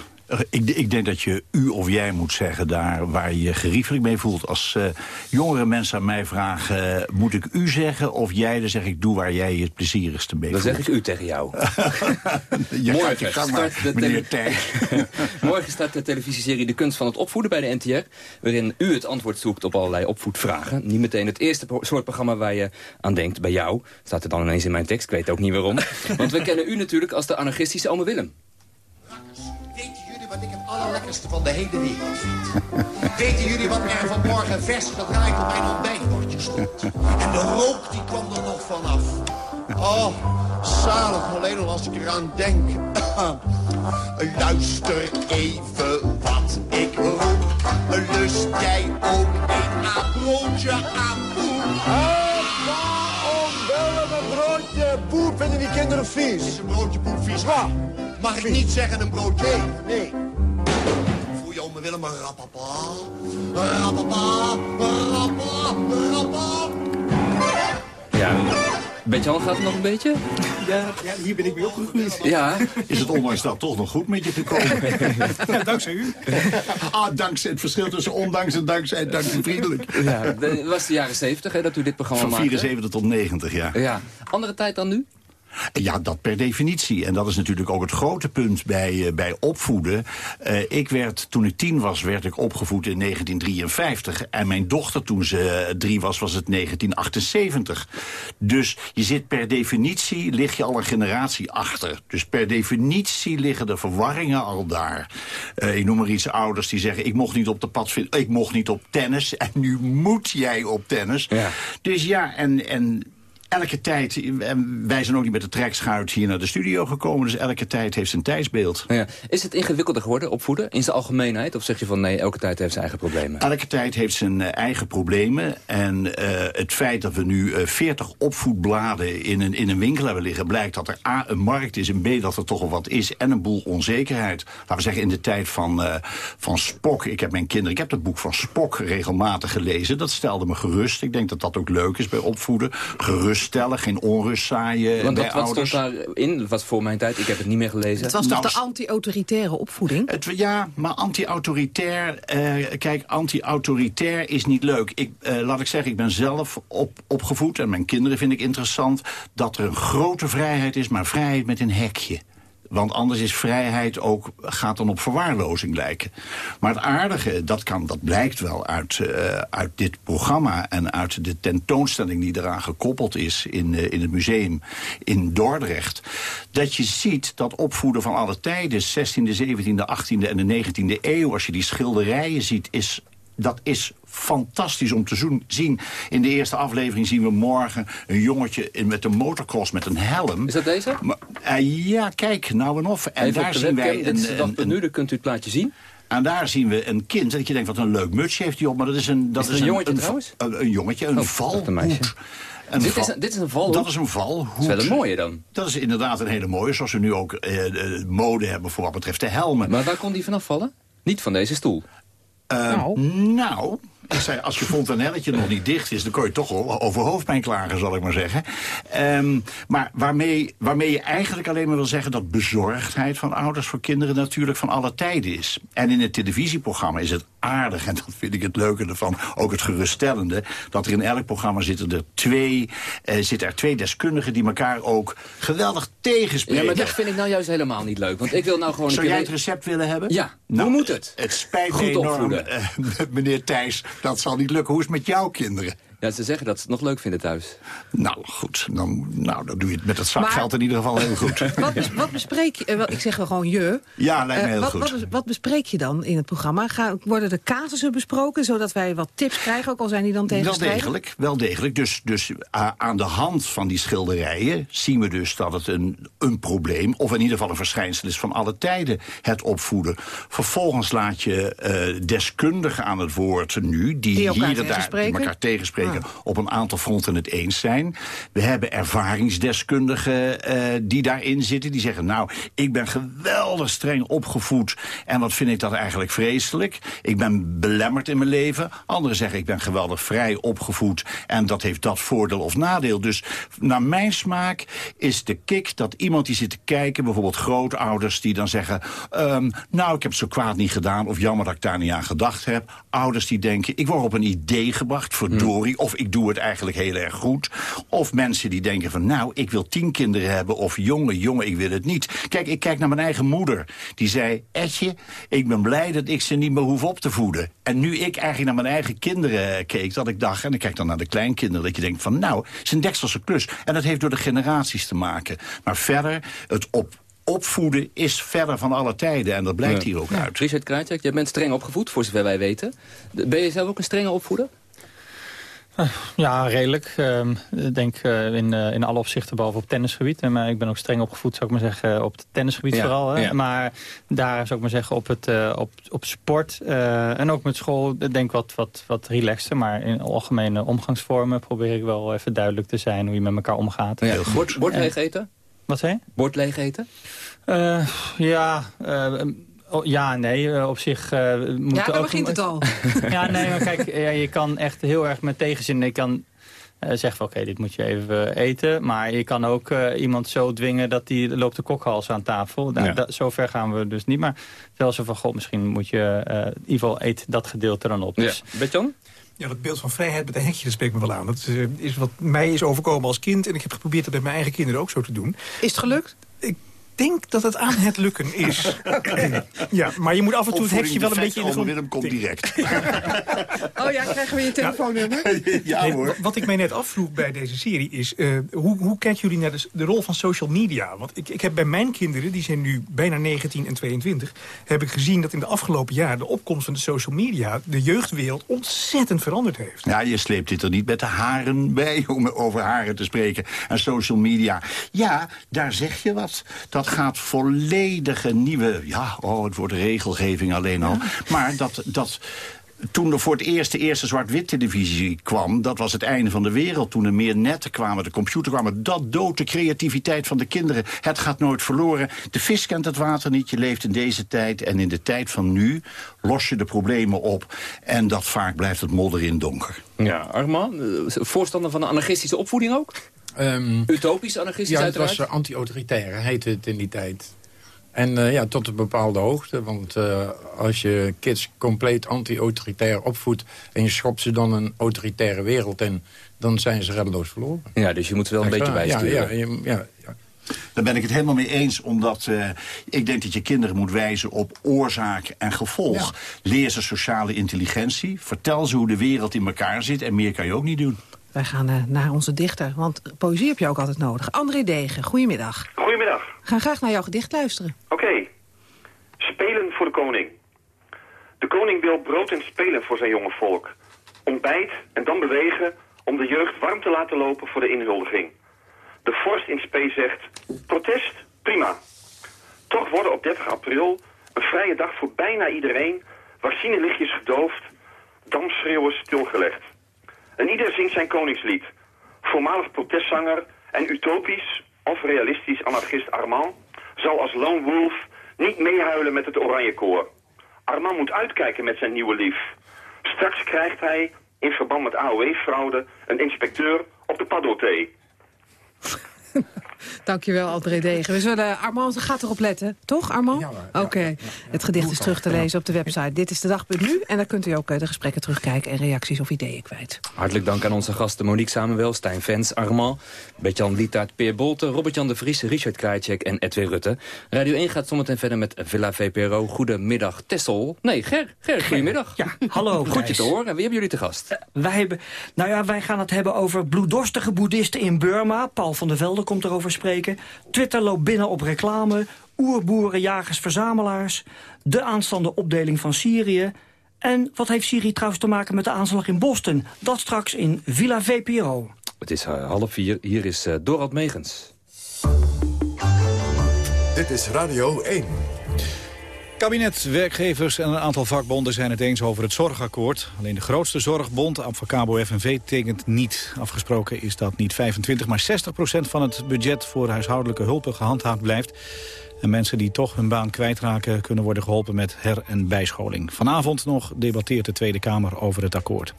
ik, ik, denk dat je u of jij moet zeggen daar waar je je geriefelijk mee voelt. Als uh, jongere mensen aan mij vragen, moet ik u zeggen of jij, dan zeg ik doe waar jij je het plezierigste mee Dan zeg ik u tegen jou. je Morgen, gaat maar, start de Morgen start de televisieserie De Kunst van het Opvoeden bij de NTR. Waarin u het antwoord zoekt op allerlei opvoedvragen. Niet meteen het eerste soort programma waar je aan denkt. Bij jou staat er dan ineens in mijn tekst, ik weet ook niet waarom. Want we kennen u natuurlijk als de anarchistische Ome Willem wat ik het allerlekkerste van de hele wereld vind? Weten jullie wat er vanmorgen vers gedraaid op mijn ontbijtbordje stond? En de rook die kwam er nog vanaf. Oh, zalig alleen als ik eraan denk. Luister even wat ik roep. Lust jij ook een broodje aan broodje poep? Vinden die kinderen vies? Is een broodje poep vies? Wat? Mag ik niet zeggen een broodje? Nee, nee. Voel je ome Willem een rapapa? Rapapa, rapapa, rapapa. Ja, beetje al gaat het nog een beetje? Ja, ja, hier ben ik weer opgegroeid. Ja. Is het ondanks dat toch nog goed met je te komen? ja, dankzij u. ah, dankzij het verschil tussen ondanks en dankzij dankzij vriendelijk. Ja, het was de jaren 70 hè, dat u dit programma maakte. Van 74 tot 90, ja. ja. Andere tijd dan nu? Ja, dat per definitie. En dat is natuurlijk ook het grote punt bij, uh, bij opvoeden. Uh, ik werd, toen ik tien was, werd ik opgevoed in 1953. En mijn dochter, toen ze drie was, was het 1978. Dus je zit per definitie, lig je al een generatie achter. Dus per definitie liggen de verwarringen al daar. Uh, ik noem maar iets ouders die zeggen, ik mocht niet op de pad vinden, ik mocht niet op tennis. En nu moet jij op tennis. Ja. Dus ja, en... en elke tijd, en wij zijn ook niet met de trekschuit hier naar de studio gekomen... dus elke tijd heeft zijn tijdsbeeld. Ja. Is het ingewikkelder geworden, opvoeden, in zijn algemeenheid? Of zeg je van nee, elke tijd heeft zijn eigen problemen? Elke tijd heeft zijn uh, eigen problemen. En uh, het feit dat we nu uh, 40 opvoedbladen in een, in een winkel hebben liggen... blijkt dat er A, een markt is en B, dat er toch al wat is... en een boel onzekerheid. Laten we zeggen, in de tijd van, van Spok... ik heb mijn kinderen, ik heb dat boek van Spok regelmatig gelezen. Dat stelde me gerust. Ik denk dat dat ook leuk is bij opvoeden. Gerust stellen, geen onrust zaaien Want bij dat, wat ouders. stond daarin? Was voor mijn tijd, ik heb het niet meer gelezen. Het was toch de anti-autoritaire opvoeding? Het, ja, maar anti-autoritair... Uh, kijk, anti-autoritair is niet leuk. Ik, uh, laat ik zeggen, ik ben zelf op, opgevoed... en mijn kinderen vind ik interessant... dat er een grote vrijheid is, maar vrijheid met een hekje. Want anders is vrijheid ook, gaat dan op verwaarlozing lijken. Maar het aardige, dat, kan, dat blijkt wel uit, uh, uit dit programma... en uit de tentoonstelling die eraan gekoppeld is in, uh, in het museum in Dordrecht... dat je ziet dat opvoeden van alle tijden, 16e, 17e, 18e en de 19e eeuw... als je die schilderijen ziet, is dat is fantastisch om te zien. In de eerste aflevering zien we morgen een jongetje met een motocross met een helm. Is dat deze? Maar, uh, ja, kijk, nou en of. En Even daar zien wij... Een, een, een, nu, dan kunt u het plaatje zien. En daar zien we een kind. Dat je denkt, wat een leuk mutsje heeft hij op. Maar dat is een... Dat is, is een, jongetje een, trouwens? Een, een jongetje, een oh, valhoed. Een dit, val, is een, dit is een valhoed? Dat is een valhoed. Dat is wel een mooie dan. Dat is inderdaad een hele mooie. Zoals we nu ook uh, mode hebben voor wat betreft de helmen. Maar waar kon die vanaf vallen? Niet van deze stoel? Uh, nou. nou, Ik zei, als je fontanelletje nog niet dicht is... dan kun je toch wel over hoofdpijn klagen, zal ik maar zeggen. Ehm, maar waarmee, waarmee je eigenlijk alleen maar wil zeggen... dat bezorgdheid van ouders voor kinderen natuurlijk van alle tijden is. En in het televisieprogramma is het aardig... en dat vind ik het leuke ervan, ook het geruststellende... dat er in elk programma zitten er twee, zitten er twee deskundigen... die elkaar ook geweldig tegenspreken. Ja, maar dat vind ik nou juist helemaal niet leuk. Want ik wil nou gewoon... Zou jij het recept willen hebben? Ja, Nou, hoe moet het? Het spijt Goed me enorm, eh, meneer Thijs. Dat zal niet lukken. Hoe is het met jouw kinderen? Ja, ze zeggen dat ze het nog leuk vinden thuis. Nou, goed. Dan, nou, dan doe je het met het Maar- zakgeld in ieder geval heel goed. Wat, bes- wat bespreek je, eh, wel, ik zeg wel gewoon je. Ja, lijkt me Eh, heel wat, goed. Wat, bes- wat bespreek je dan in het programma? Ga, worden de casussen besproken, zodat wij wat tips krijgen, ook al zijn die dan Wel tegenstrijdig? degelijk, wel degelijk. Dus, dus a- aan de hand van die schilderijen zien we dus dat het een, een probleem... of in ieder geval een verschijnsel is van alle tijden, het opvoeden. Vervolgens laat je eh, deskundigen aan het woord nu... die, Die elkaar hier en daar elkaar tegenspreken... Op een aantal fronten het eens zijn. We hebben ervaringsdeskundigen eh, die daarin zitten. Die zeggen, nou, ik ben geweldig streng opgevoed... en wat vind ik dat eigenlijk vreselijk. Ik ben belemmerd in mijn leven. Anderen zeggen, ik ben geweldig vrij opgevoed... en dat heeft dat voordeel of nadeel. Dus naar mijn smaak is de kick dat iemand die zit te kijken... bijvoorbeeld grootouders die dan zeggen... ehm, nou, ik heb het zo kwaad niet gedaan... of jammer dat ik daar niet aan gedacht heb. Ouders die denken, ik word op een idee gebracht, verdorie... of ik doe het eigenlijk heel erg goed. Of mensen die denken van, nou, ik wil tien kinderen hebben... of jongen, jongen, ik wil het niet. Kijk, ik kijk naar mijn eigen moeder. Die zei, Etje, ik ben blij dat ik ze niet meer hoef op te voeden. En nu ik eigenlijk naar mijn eigen kinderen keek, dat ik dacht... en ik kijk dan naar de kleinkinderen, dat je denkt van... nou, het is een dekselse klus. En dat heeft door de generaties te maken. Maar verder, het op opvoeden is verder van alle tijden. En dat blijkt hier ook uit. Richard Krajcek, jij bent streng opgevoed, voor zover wij weten. Ben je zelf ook een strenge opvoeder? Ja, redelijk. Ehm, Ik denk eh, in, eh, in alle opzichten, behalve op tennisgebied. En, Maar ik ben ook streng opgevoed, zou ik maar zeggen, op het tennisgebied Ja, vooral. Hè. ja. Maar daar zou ik maar zeggen, op, het, eh, op, op sport eh, en ook met school, ik denk wat, wat, wat relaxter. Maar in algemene omgangsvormen probeer ik wel even duidelijk te zijn hoe je met elkaar omgaat. Ja, bord, leeg eten? Wat zei je? Bord leeg eten? Eh, ja, eh, oh, ja, nee, eh, op zich... eh moet Ja, daar ook begint het al. ja, nee, maar kijk, ja, je kan echt heel erg met tegenzin... Je kan eh, zeggen van, oké, dit moet je even eten. Maar je kan ook eh, iemand zo dwingen dat die loopt de kokhals aan tafel. Nou, Ja. zover gaan we dus niet. Maar wel zo van, god, misschien moet je... eh, in ieder geval eet dat gedeelte dan op. Dus, Betjan? Ja, dat beeld van vrijheid met een hekje, dat spreekt me wel aan. Dat is, is wat mij is overkomen als kind. En ik heb geprobeerd dat met mijn eigen kinderen ook zo te doen. Is het gelukt? Ik denk dat het aan het lukken is. Ja, maar je moet af en toe het hekje wel een beetje in de grond... Willem komt direct. Oh ja, krijgen we je telefoonnummer? ja Nee, hoor. wa- Wat ik mij net afvroeg bij deze serie is... eh, hoe, hoe kijken jullie naar de, rol van social media? Want ik, ik heb bij mijn kinderen, die zijn nu bijna 19 en 22... heb ik gezien dat in de afgelopen jaren de opkomst van de social media... de jeugdwereld ontzettend veranderd heeft. Ja, je sleept dit er niet met de haren bij om over haren te spreken. En social media. Ja, daar zeg je wat. Dat gaat volledige nieuwe... Ja, oh, het wordt regelgeving alleen al. Maar dat... dat toen er voor het eerst de eerste zwart-wit televisie kwam... dat was het einde van de wereld. Toen er meer netten kwamen, de computer kwamen... dat doodt de creativiteit van de kinderen. Het gaat nooit verloren. De vis kent het water niet. Je leeft in deze tijd. En in de tijd van nu los je de problemen op. En dat vaak blijft het modder in donker. Ja, Armand, eh, voorstander van een anarchistische opvoeding ook? Utopisch anarchistisch Ja, het uiteraard? was uh, anti-autoritair, heette het in die tijd. En eh, ja, tot een bepaalde hoogte. Want eh, als je kids compleet anti-autoritair opvoedt... en je schopt ze dan een autoritaire wereld in... dan zijn ze reddeloos verloren. Ja, dus je moet er wel een Echt beetje waar, bij ja, sturen. ja, ja, ja. Daar ben ik het helemaal mee eens, omdat eh, ik denk dat je kinderen moet wijzen op oorzaak en gevolg. Leer ze sociale intelligentie, vertel ze hoe de wereld in elkaar zit en meer kan je ook niet doen. Wij gaan eh, naar onze dichter, want poëzie heb je ook altijd nodig. André Degen, goedemiddag. Goedemiddag. We gaan graag naar jouw gedicht luisteren. Oké. Spelen voor de koning. De koning wil brood en spelen voor zijn jonge volk. Ontbijt en dan bewegen om de jeugd warm te laten lopen voor de inhuldiging. De vorst in spe zegt, protest, prima. Toch worden op 30 april, een vrije dag voor bijna iedereen, vaccinelichtjes gedoofd, damschreeuwen stilgelegd. En ieder zingt zijn koningslied. Voormalig protestzanger en utopisch of realistisch anarchist Armand zal als lone wolf niet meehuilen met het oranje koor. Armand moet uitkijken met zijn nieuwe lief. Straks krijgt hij in verband met AOW-fraude een inspecteur op de paddothee. Dankjewel, André Degen. We zullen, Armand gaat erop letten, toch Armand? Oké, het gedicht is terug te lezen op de website. Dit is de dag.nu en daar kunt u ook eh, de gesprekken terugkijken... en reacties of ideeën kwijt. Hartelijk dank aan onze gasten Monique Samuel, Stijn Vens, Armand... Bert-Jan Lietaert, Peer Bolte, Robert-Jan de Vries, Richard Krajcek en Edwin Rutte. Radio 1 gaat zometeen verder met Villa VPRO. Goedemiddag, Tessel. Nee, Ger. Ger, goedemiddag. Ja, hallo. Goed je te horen. Wie hebben jullie te gast? wij, hebben, nou ja, wij gaan het hebben over bloeddorstige boeddhisten in Burma. Paul van der Velde komt erover spreken. Twitter loopt binnen op reclame. Oerboeren, jagers, verzamelaars. De aanstaande opdeling van Syrië. En wat heeft Syrië trouwens te maken met de aanslag in Boston? Dat straks in Villa VPRO. Het is uh, half vier. Hier is uh, Dorald Megens. Dit is Radio 1. Kabinet, werkgevers en een aantal vakbonden zijn het eens over het zorgakkoord. Alleen de grootste zorgbond, Advocabo FNV, tekent niet. Afgesproken is dat niet 25, maar 60 procent van het budget voor huishoudelijke hulpen gehandhaafd blijft. En mensen die toch hun baan kwijtraken kunnen worden geholpen met her- en bijscholing. Vanavond nog debatteert de Tweede Kamer over het akkoord.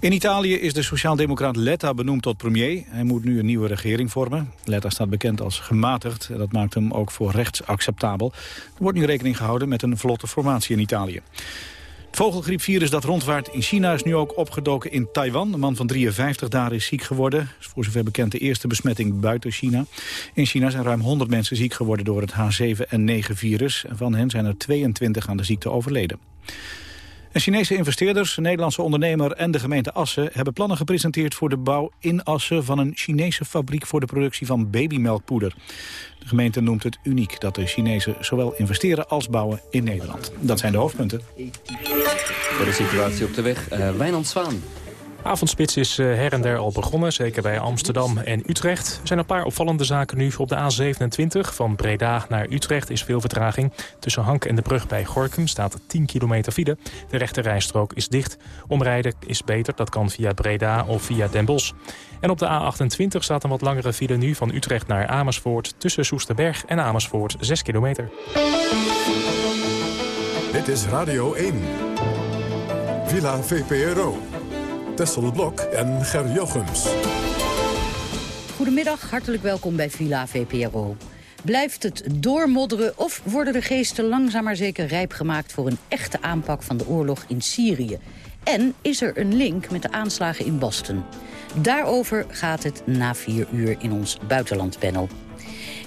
In Italië is de sociaaldemocraat Letta benoemd tot premier. Hij moet nu een nieuwe regering vormen. Letta staat bekend als gematigd. Dat maakt hem ook voor rechts acceptabel. Er wordt nu rekening gehouden met een vlotte formatie in Italië. Het vogelgriepvirus dat rondwaart in China is nu ook opgedoken in Taiwan. Een man van 53 daar is ziek geworden. is voor zover bekend de eerste besmetting buiten China. In China zijn ruim 100 mensen ziek geworden door het H7N9-virus. En van hen zijn er 22 aan de ziekte overleden. En Chinese investeerders, een Nederlandse ondernemer en de gemeente Assen... hebben plannen gepresenteerd voor de bouw in Assen... van een Chinese fabriek voor de productie van babymelkpoeder. De gemeente noemt het uniek dat de Chinezen zowel investeren als bouwen in Nederland. Dat zijn de hoofdpunten. Voor de situatie op de weg, uh, Wijnand Zwaan. Avondspits is eh, her en der al begonnen, zeker bij Amsterdam en Utrecht. Er zijn een paar opvallende zaken nu. Op de A27 van Breda naar Utrecht is veel vertraging. Tussen Hank en de brug bij Gorkum staat 10 kilometer file. De rechte rijstrook is dicht. Omrijden is beter, dat kan via Breda of via Den Bosch. En op de A28 staat een wat langere file nu van Utrecht naar Amersfoort... tussen Soesterberg en Amersfoort 6 kilometer. Dit is Radio 1. Villa VPRO. Tessel Blok en Ger Jochems. Goedemiddag, hartelijk welkom bij Villa VPRO. Blijft het doormodderen of worden de geesten langzaam maar zeker rijp gemaakt... voor een echte aanpak van de oorlog in Syrië? En is er een link met de aanslagen in Boston? Daarover gaat het na vier uur in ons buitenlandpanel.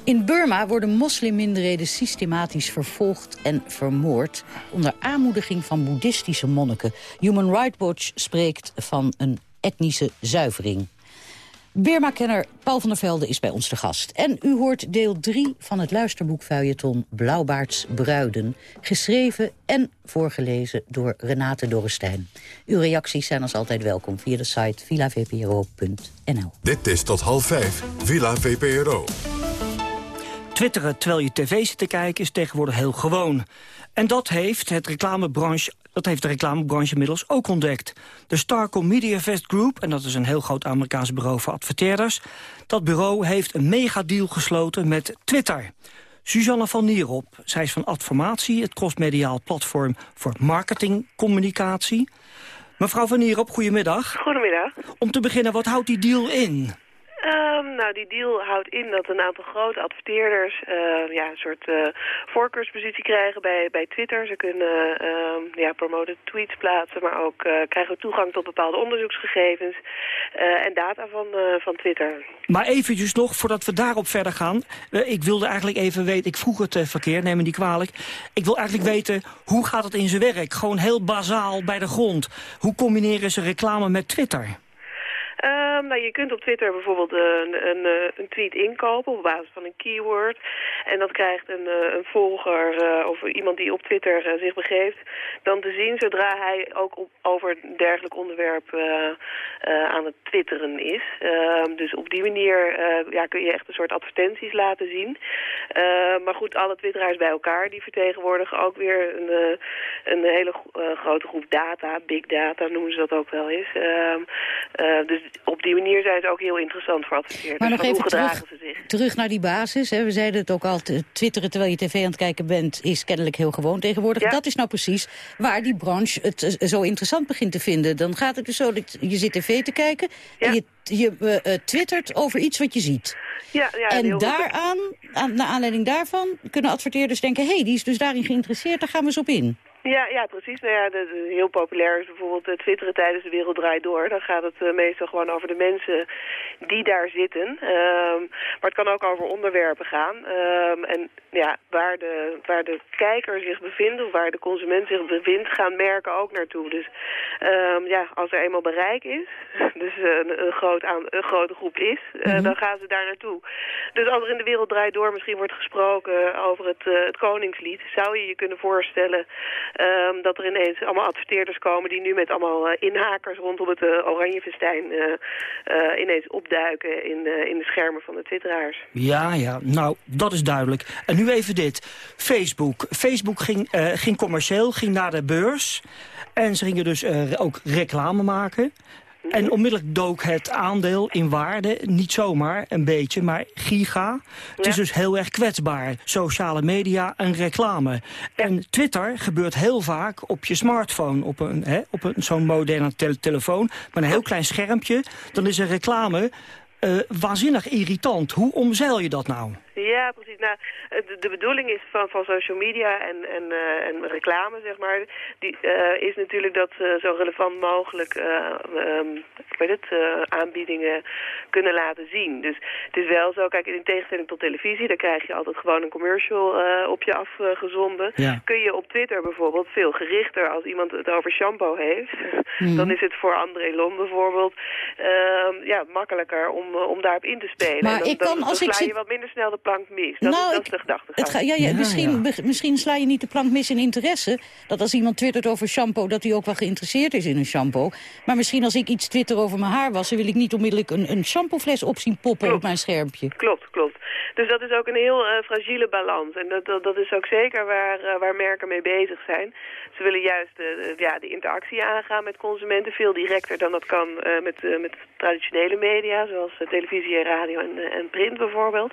In Burma worden moslimminderheden systematisch vervolgd en vermoord... onder aanmoediging van boeddhistische monniken. Human Rights Watch spreekt van een etnische zuivering. Burma-kenner Paul van der Velde is bij ons te gast. En u hoort deel 3 van het luisterboek Feuilleton Blauwbaards Bruiden... geschreven en voorgelezen door Renate Dorrestein. Uw reacties zijn als altijd welkom via de site villavpro.nl. Dit is tot half vijf, Villa VPRO. Twitteren terwijl je tv zit te kijken is tegenwoordig heel gewoon. En dat heeft, het reclamebranche, dat heeft de reclamebranche inmiddels ook ontdekt. De Starcom Media Vest Group, en dat is een heel groot Amerikaans bureau voor adverteerders... dat bureau heeft een megadeal gesloten met Twitter. Suzanne van Nierop, zij is van Adformatie... het crossmediaal platform voor marketingcommunicatie. Mevrouw van Nierop, goedemiddag. Goedemiddag. Om te beginnen, wat houdt die deal in? Um, nou, die deal houdt in dat een aantal grote adverteerders uh, ja, een soort uh, voorkeurspositie krijgen bij, bij Twitter. Ze kunnen uh, ja, promoten tweets plaatsen, maar ook uh, krijgen toegang tot bepaalde onderzoeksgegevens en data van, van Twitter. Maar eventjes nog, voordat we daarop verder gaan. ik wilde eigenlijk even weten, ik vroeg het verkeer, neem me niet kwalijk. Ik wil eigenlijk weten, hoe gaat het in zijn werk? Gewoon heel bazaal bij de grond. Hoe combineren ze reclame met Twitter? Um, nou, je kunt op Twitter bijvoorbeeld een, een, een, tweet inkopen op basis van een keyword. En dat krijgt een, een volger of iemand die op Twitter zich begeeft dan te zien zodra hij ook op, over een dergelijk onderwerp aan het twitteren is. Ehm, dus op die manier ja, kun je echt een soort advertenties laten zien. Ehm, maar goed, alle twitteraars bij elkaar die vertegenwoordigen ook weer een, een hele grote groep data, big data noemen ze dat ook wel eens. dus op die manier zijn ze ook heel interessant voor adverteerders. Maar nog Van even hoe gedragen terug, ze zich? terug naar die basis. Hè. We zeiden het ook al, twitteren terwijl je tv aan het kijken bent... is kennelijk heel gewoon tegenwoordig. Dat is nou precies waar die branche het eh, zo interessant begint te vinden. Dan gaat het dus zo dat je zit tv te kijken... en je, je eh, eh, twittert over iets wat je ziet. Ja, ja, en daaraan, aan, naar aanleiding daarvan, kunnen adverteerders denken... hé, hey, die is dus daarin geïnteresseerd, daar gaan we eens op in. Ja, ja, precies. Nou ja, de, de- heel populair is bijvoorbeeld eh, twitteren tijdens de wereld draait door. Dan gaat het eh, meestal gewoon over de mensen die daar zitten. Ehm, maar het kan ook over onderwerpen gaan. Ehm, en ja, waar de, waar de kijker zich bevindt of waar de consument zich bevindt, gaan merken ook naartoe. Dus ehm, ja, als er eenmaal bereik is, dus een, een, groot aan, een grote groep is, eh, Mhm. dan gaan ze daar naartoe. Dus als er in de wereld draait door misschien wordt gesproken over het, eh, het Koningslied, zou je je kunnen voorstellen ehm, dat er ineens allemaal adverteerders komen die nu met allemaal eh, inhakers rondom het uh, Oranjefestijn eh, eh, ineens opduiken in, eh, in de schermen van de twitteraars. Ja, ja, nou, dat is duidelijk. En nu even dit. Facebook. Facebook ging, eh, ging commercieel, ging naar de beurs. En ze gingen dus eh, ook reclame maken. En onmiddellijk dook het aandeel in waarde, niet zomaar een beetje, maar giga. Het is dus heel erg kwetsbaar, sociale media en reclame. En Twitter gebeurt heel vaak op je smartphone, op, een, hè, op een, zo'n moderne tele- telefoon... met een heel klein schermpje, dan is een reclame eh, waanzinnig irritant. Hoe omzeil je dat nou? Ja, precies. Nou, de, de bedoeling is van, van social media en, en, eh, en reclame, zeg maar, die, eh, is natuurlijk dat ze zo relevant mogelijk eh, ik weet het, eh, aanbiedingen kunnen laten zien. Dus het is wel zo, kijk, in tegenstelling tot televisie, daar krijg je altijd gewoon een commercial eh, op je afgezonden. Ja. Kun je op Twitter bijvoorbeeld veel gerichter, als iemand het over shampoo heeft, Mhm. dan is het voor André Lon bijvoorbeeld ehm, ja, makkelijker om, eh, om daarop in te spelen. Maar dan, ik kan, dan, dan als sla ik je wat minder snel de plank mis. Dat, Nou, is, dat ik- is de gedachte. Het ga, ja, ja, misschien, be- misschien sla je niet de plank mis in interesse. Dat als iemand twittert over shampoo, dat hij ook wel geïnteresseerd is in een shampoo. Maar misschien als ik iets twitter over mijn haar wassen... wil ik niet onmiddellijk een, een shampoofles op zien poppen op mijn schermpje. Klopt, klopt. Dus dat is ook een heel eh, fragiele balans. En dat, dat, dat is ook zeker waar, eh, waar merken mee bezig zijn. Ze willen juist eh, de- ja, de interactie aangaan met consumenten. Veel directer dan dat kan eh, met, eh, met traditionele media. Zoals eh, televisie en radio en, eh, en print bijvoorbeeld.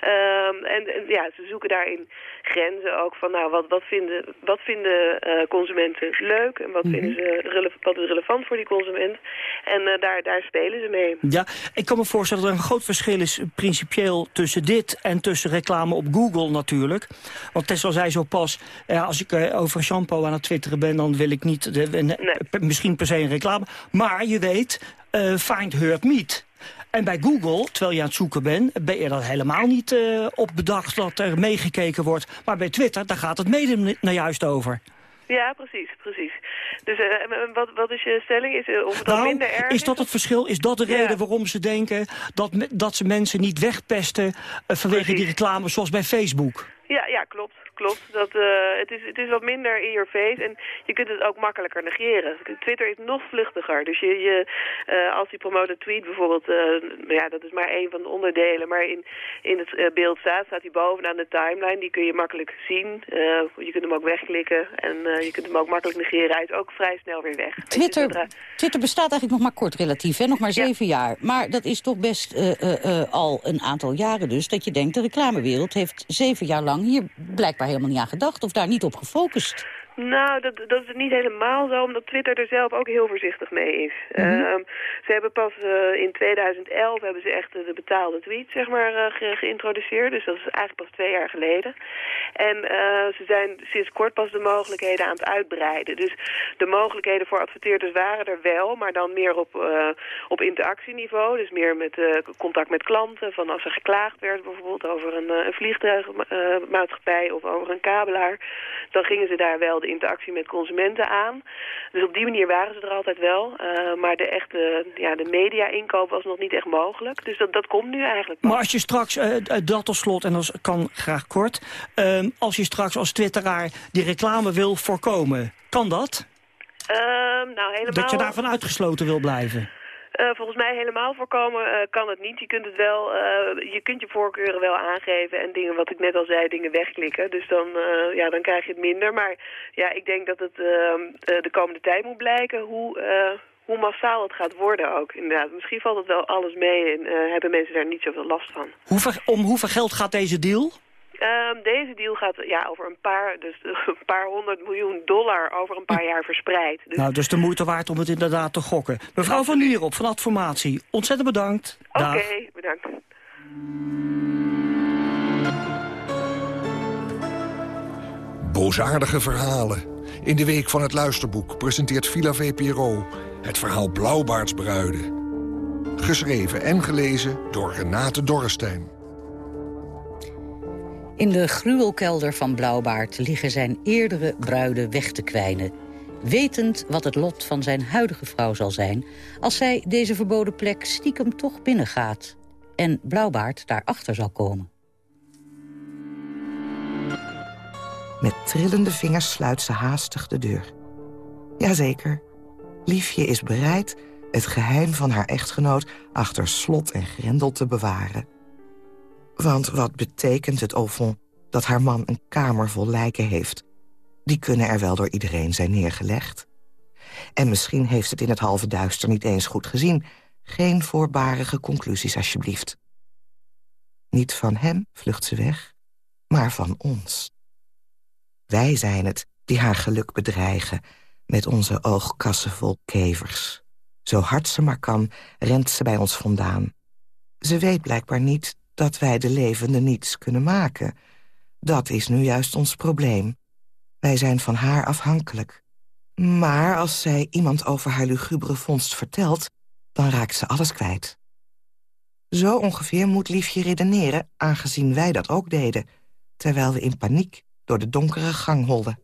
Ehm, en, en ja, ze zoeken daarin grenzen ook van nou, wat, wat vinden, wat vinden eh, consumenten leuk en wat, vinden ze rele- wat is relevant voor die consument. En eh, daar, daar spelen ze mee. Ja, ik kan me voorstellen dat er een groot verschil is principieel tussen dit en tussen reclame op Google natuurlijk. Want Tessel zei zo pas, als ik eh, over shampoo aan het twitteren ben, dan wil ik niet, de, een- p- misschien per se een reclame. Maar je weet, eh, find hurt meet. En bij Google, terwijl je aan het zoeken bent, ben je dat helemaal niet eh, op bedacht dat er meegekeken wordt. Maar bij Twitter, daar gaat het mede nou juist over. Ja, precies, precies. Dus eh, wat, wat is je stelling? Is, eh, of het Nou, minder erg is dat het verschil? Is dat de Ja. reden waarom ze denken dat, dat ze mensen niet wegpesten eh, vanwege die reclame zoals bij Facebook? Ja, ja, klopt. Klopt. Dat, eh, het, is, het is wat minder in your face en je kunt het ook makkelijker negeren. Twitter is nog vluchtiger. Dus je, je, eh, als die promote tweet bijvoorbeeld, nou ja, dat is maar één van de onderdelen. Maar in, in het beeld staat, staat hij bovenaan de timeline. Die kun je makkelijk zien. Je kunt hem ook wegklikken en je kunt hem ook makkelijk negeren. Hij is ook vrij snel weer weg. Twitter, Twitter bestaat eigenlijk nog maar kort relatief, hè? nog maar zeven jaar. Maar dat is toch best al een aantal jaren dus... dat je denkt, de reclamewereld heeft zeven jaar lang hier blijkbaar helemaal niet aan gedacht... of daar niet op gefocust. Nou, dat, dat is niet helemaal zo, omdat Twitter er zelf ook heel voorzichtig mee is. Mhm. Ehm, ze hebben pas eh, in 2011 hebben ze echt de betaalde tweet zeg maar, eh, ge- geïntroduceerd. Dus dat is eigenlijk pas twee jaar geleden. En eh, ze zijn sinds kort pas de mogelijkheden aan het uitbreiden. Dus de mogelijkheden voor adverteerders waren er wel, maar dan meer op, op interactieniveau. Dus meer met contact met klanten. Van als er geklaagd werd bijvoorbeeld over een, een vliegtuigmaatschappij of over een kabelaar. Dan gingen ze daar wel de interactie met consumenten aan. Dus op die manier waren ze er altijd wel. Eh, maar de echte ja, de media-inkoop was nog niet echt mogelijk. Dus dat, dat komt nu eigenlijk pas. Maar als je straks, eh, eh, dat tot slot, en dat kan graag kort... ehm, als je straks als twitteraar die reclame wil voorkomen, kan dat? Ehm, nou, helemaal... Dat je daarvan uitgesloten wil blijven? Eh, volgens mij helemaal voorkomen eh, kan het niet. Je kunt het wel, eh, je kunt je voorkeuren wel aangeven en dingen, wat ik net al zei, dingen wegklikken. Dus dan, ja, dan krijg je het minder. Maar ja, ik denk dat het ehm, eh, de komende tijd moet blijken hoe, hoe massaal het gaat worden ook, inderdaad. Misschien valt het wel alles mee en hebben mensen daar niet zoveel last van. Om hoeveel geld gaat deze deal? Ehm, deze deal gaat ja, over een paar, dus een paar honderd miljoen dollar over een paar jaar verspreid. Dus... Nou, dus de moeite waard om het inderdaad te gokken. Mevrouw Van Nierop van Adformatie, ontzettend bedankt. Oké, bedankt. Boosaardige verhalen. In de week van het luisterboek presenteert Villa VPRO het verhaal Blauwbaardsbruiden. Geschreven en gelezen door Renate Dorrestein. In de gruwelkelder van Blauwbaard liggen zijn eerdere bruiden weg te kwijnen. Wetend wat het lot van zijn huidige vrouw zal zijn... als zij deze verboden plek stiekem toch binnengaat... en Blauwbaard daarachter zal komen. Met trillende vingers sluit ze haastig de deur. Jazeker, Liefje is bereid het geheim van haar echtgenoot... achter slot en grendel te bewaren. Want wat betekent het, au dat haar man een kamer vol lijken heeft? Die kunnen er wel door iedereen zijn neergelegd. En misschien heeft het in het halve duister niet eens goed gezien. Geen voorbarige conclusies, alsjeblieft. Niet van hem vlucht ze weg, maar van ons. Wij zijn het die haar geluk bedreigen... met onze oogkassen vol kevers. Zo hard ze maar kan, rent ze bij ons vandaan. Ze weet blijkbaar niet dat wij de levende niets kunnen maken. Dat is nu juist ons probleem. Wij zijn van haar afhankelijk. Maar als zij iemand over haar lugubere vondst vertelt... dan raakt ze alles kwijt. Zo ongeveer moet Liefje redeneren, aangezien wij dat ook deden... terwijl we in paniek door de donkere gang holden.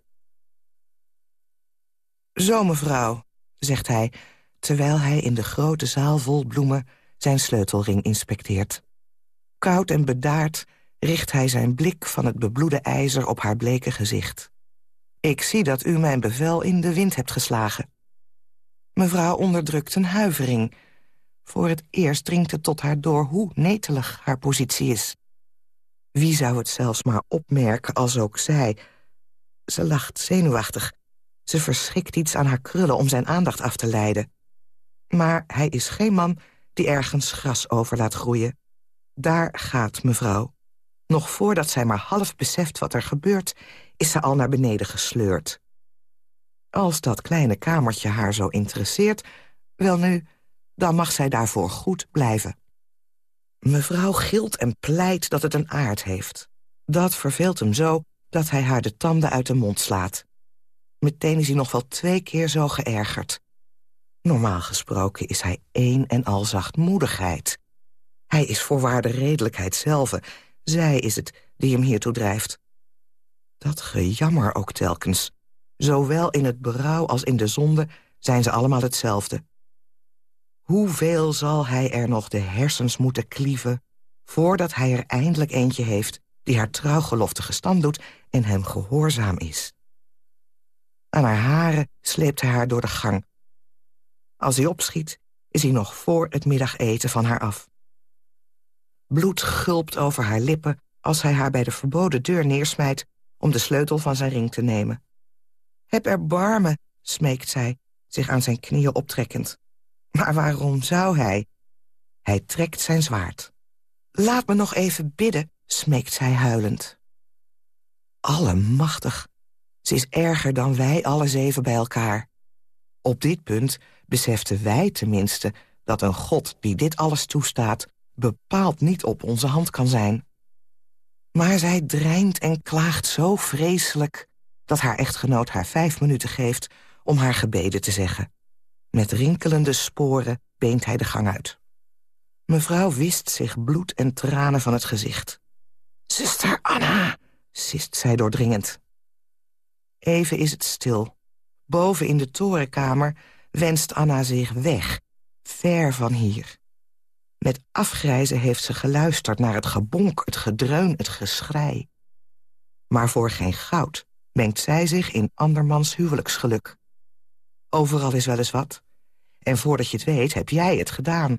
Zo, mevrouw, zegt hij, terwijl hij in de grote zaal vol bloemen... zijn sleutelring inspecteert. Koud en bedaard richt hij zijn blik van het bebloede ijzer op haar bleke gezicht. Ik zie dat u mijn bevel in de wind hebt geslagen. Mevrouw onderdrukt een huivering. Voor het eerst dringt het tot haar door hoe netelig haar positie is. Wie zou het zelfs maar opmerken als ook zij... Ze lacht zenuwachtig. Ze verschikt iets aan haar krullen om zijn aandacht af te leiden. Maar hij is geen man die ergens gras over laat groeien. Daar gaat mevrouw. Nog voordat zij maar half beseft wat er gebeurt... is ze al naar beneden gesleurd. Als dat kleine kamertje haar zo interesseert... wel nu, dan mag zij daarvoor goed blijven. Mevrouw gilt en pleit dat het een aard heeft. Dat verveelt hem zo dat hij haar de tanden uit de mond slaat. Meteen is hij nog wel twee keer zo geërgerd. Normaal gesproken is hij één en al zachtmoedigheid. Hij is voorwaar de redelijkheid zelf. Zij is het die hem hiertoe drijft. Dat gejammer ook telkens. Zowel in het berouw als in de zonde zijn ze allemaal hetzelfde. Hoeveel zal hij er nog de hersens moeten klieven... voordat hij er eindelijk eentje heeft... die haar trouwgelofte gestand doet en hem gehoorzaam is. Aan haar haren sleept hij haar door de gang. Als hij opschiet, is hij nog voor het middageten van haar af. Bloed gulpt over haar lippen als hij haar bij de verboden deur neersmijt... om de sleutel van zijn ring te nemen. Heb erbarmen, smeekt zij, zich aan zijn knieën optrekkend. Maar waarom zou hij? Hij trekt zijn zwaard. Laat me nog even bidden, smeekt zij huilend. Allemachtig. Ze is erger dan wij alle zeven bij elkaar. Op dit punt beseften wij tenminste dat een God die dit alles toestaat... bepaald niet op onze hand kan zijn. Maar zij dreint en klaagt zo vreselijk... dat haar echtgenoot haar vijf minuten geeft om haar gebeden te zeggen. Met rinkelende sporen beent hij de gang uit. Mevrouw wist zich bloed en tranen van het gezicht. Zuster Anna, sist zij doordringend. Even is het stil. Boven in de torenkamer wenst Anna zich weg, ver van hier. Met afgrijzen heeft ze geluisterd naar het gebonk, het gedreun, het geschrei. Maar voor geen goud mengt zij zich in andermans huwelijksgeluk. Overal is wel eens wat. En voordat je het weet, heb jij het gedaan.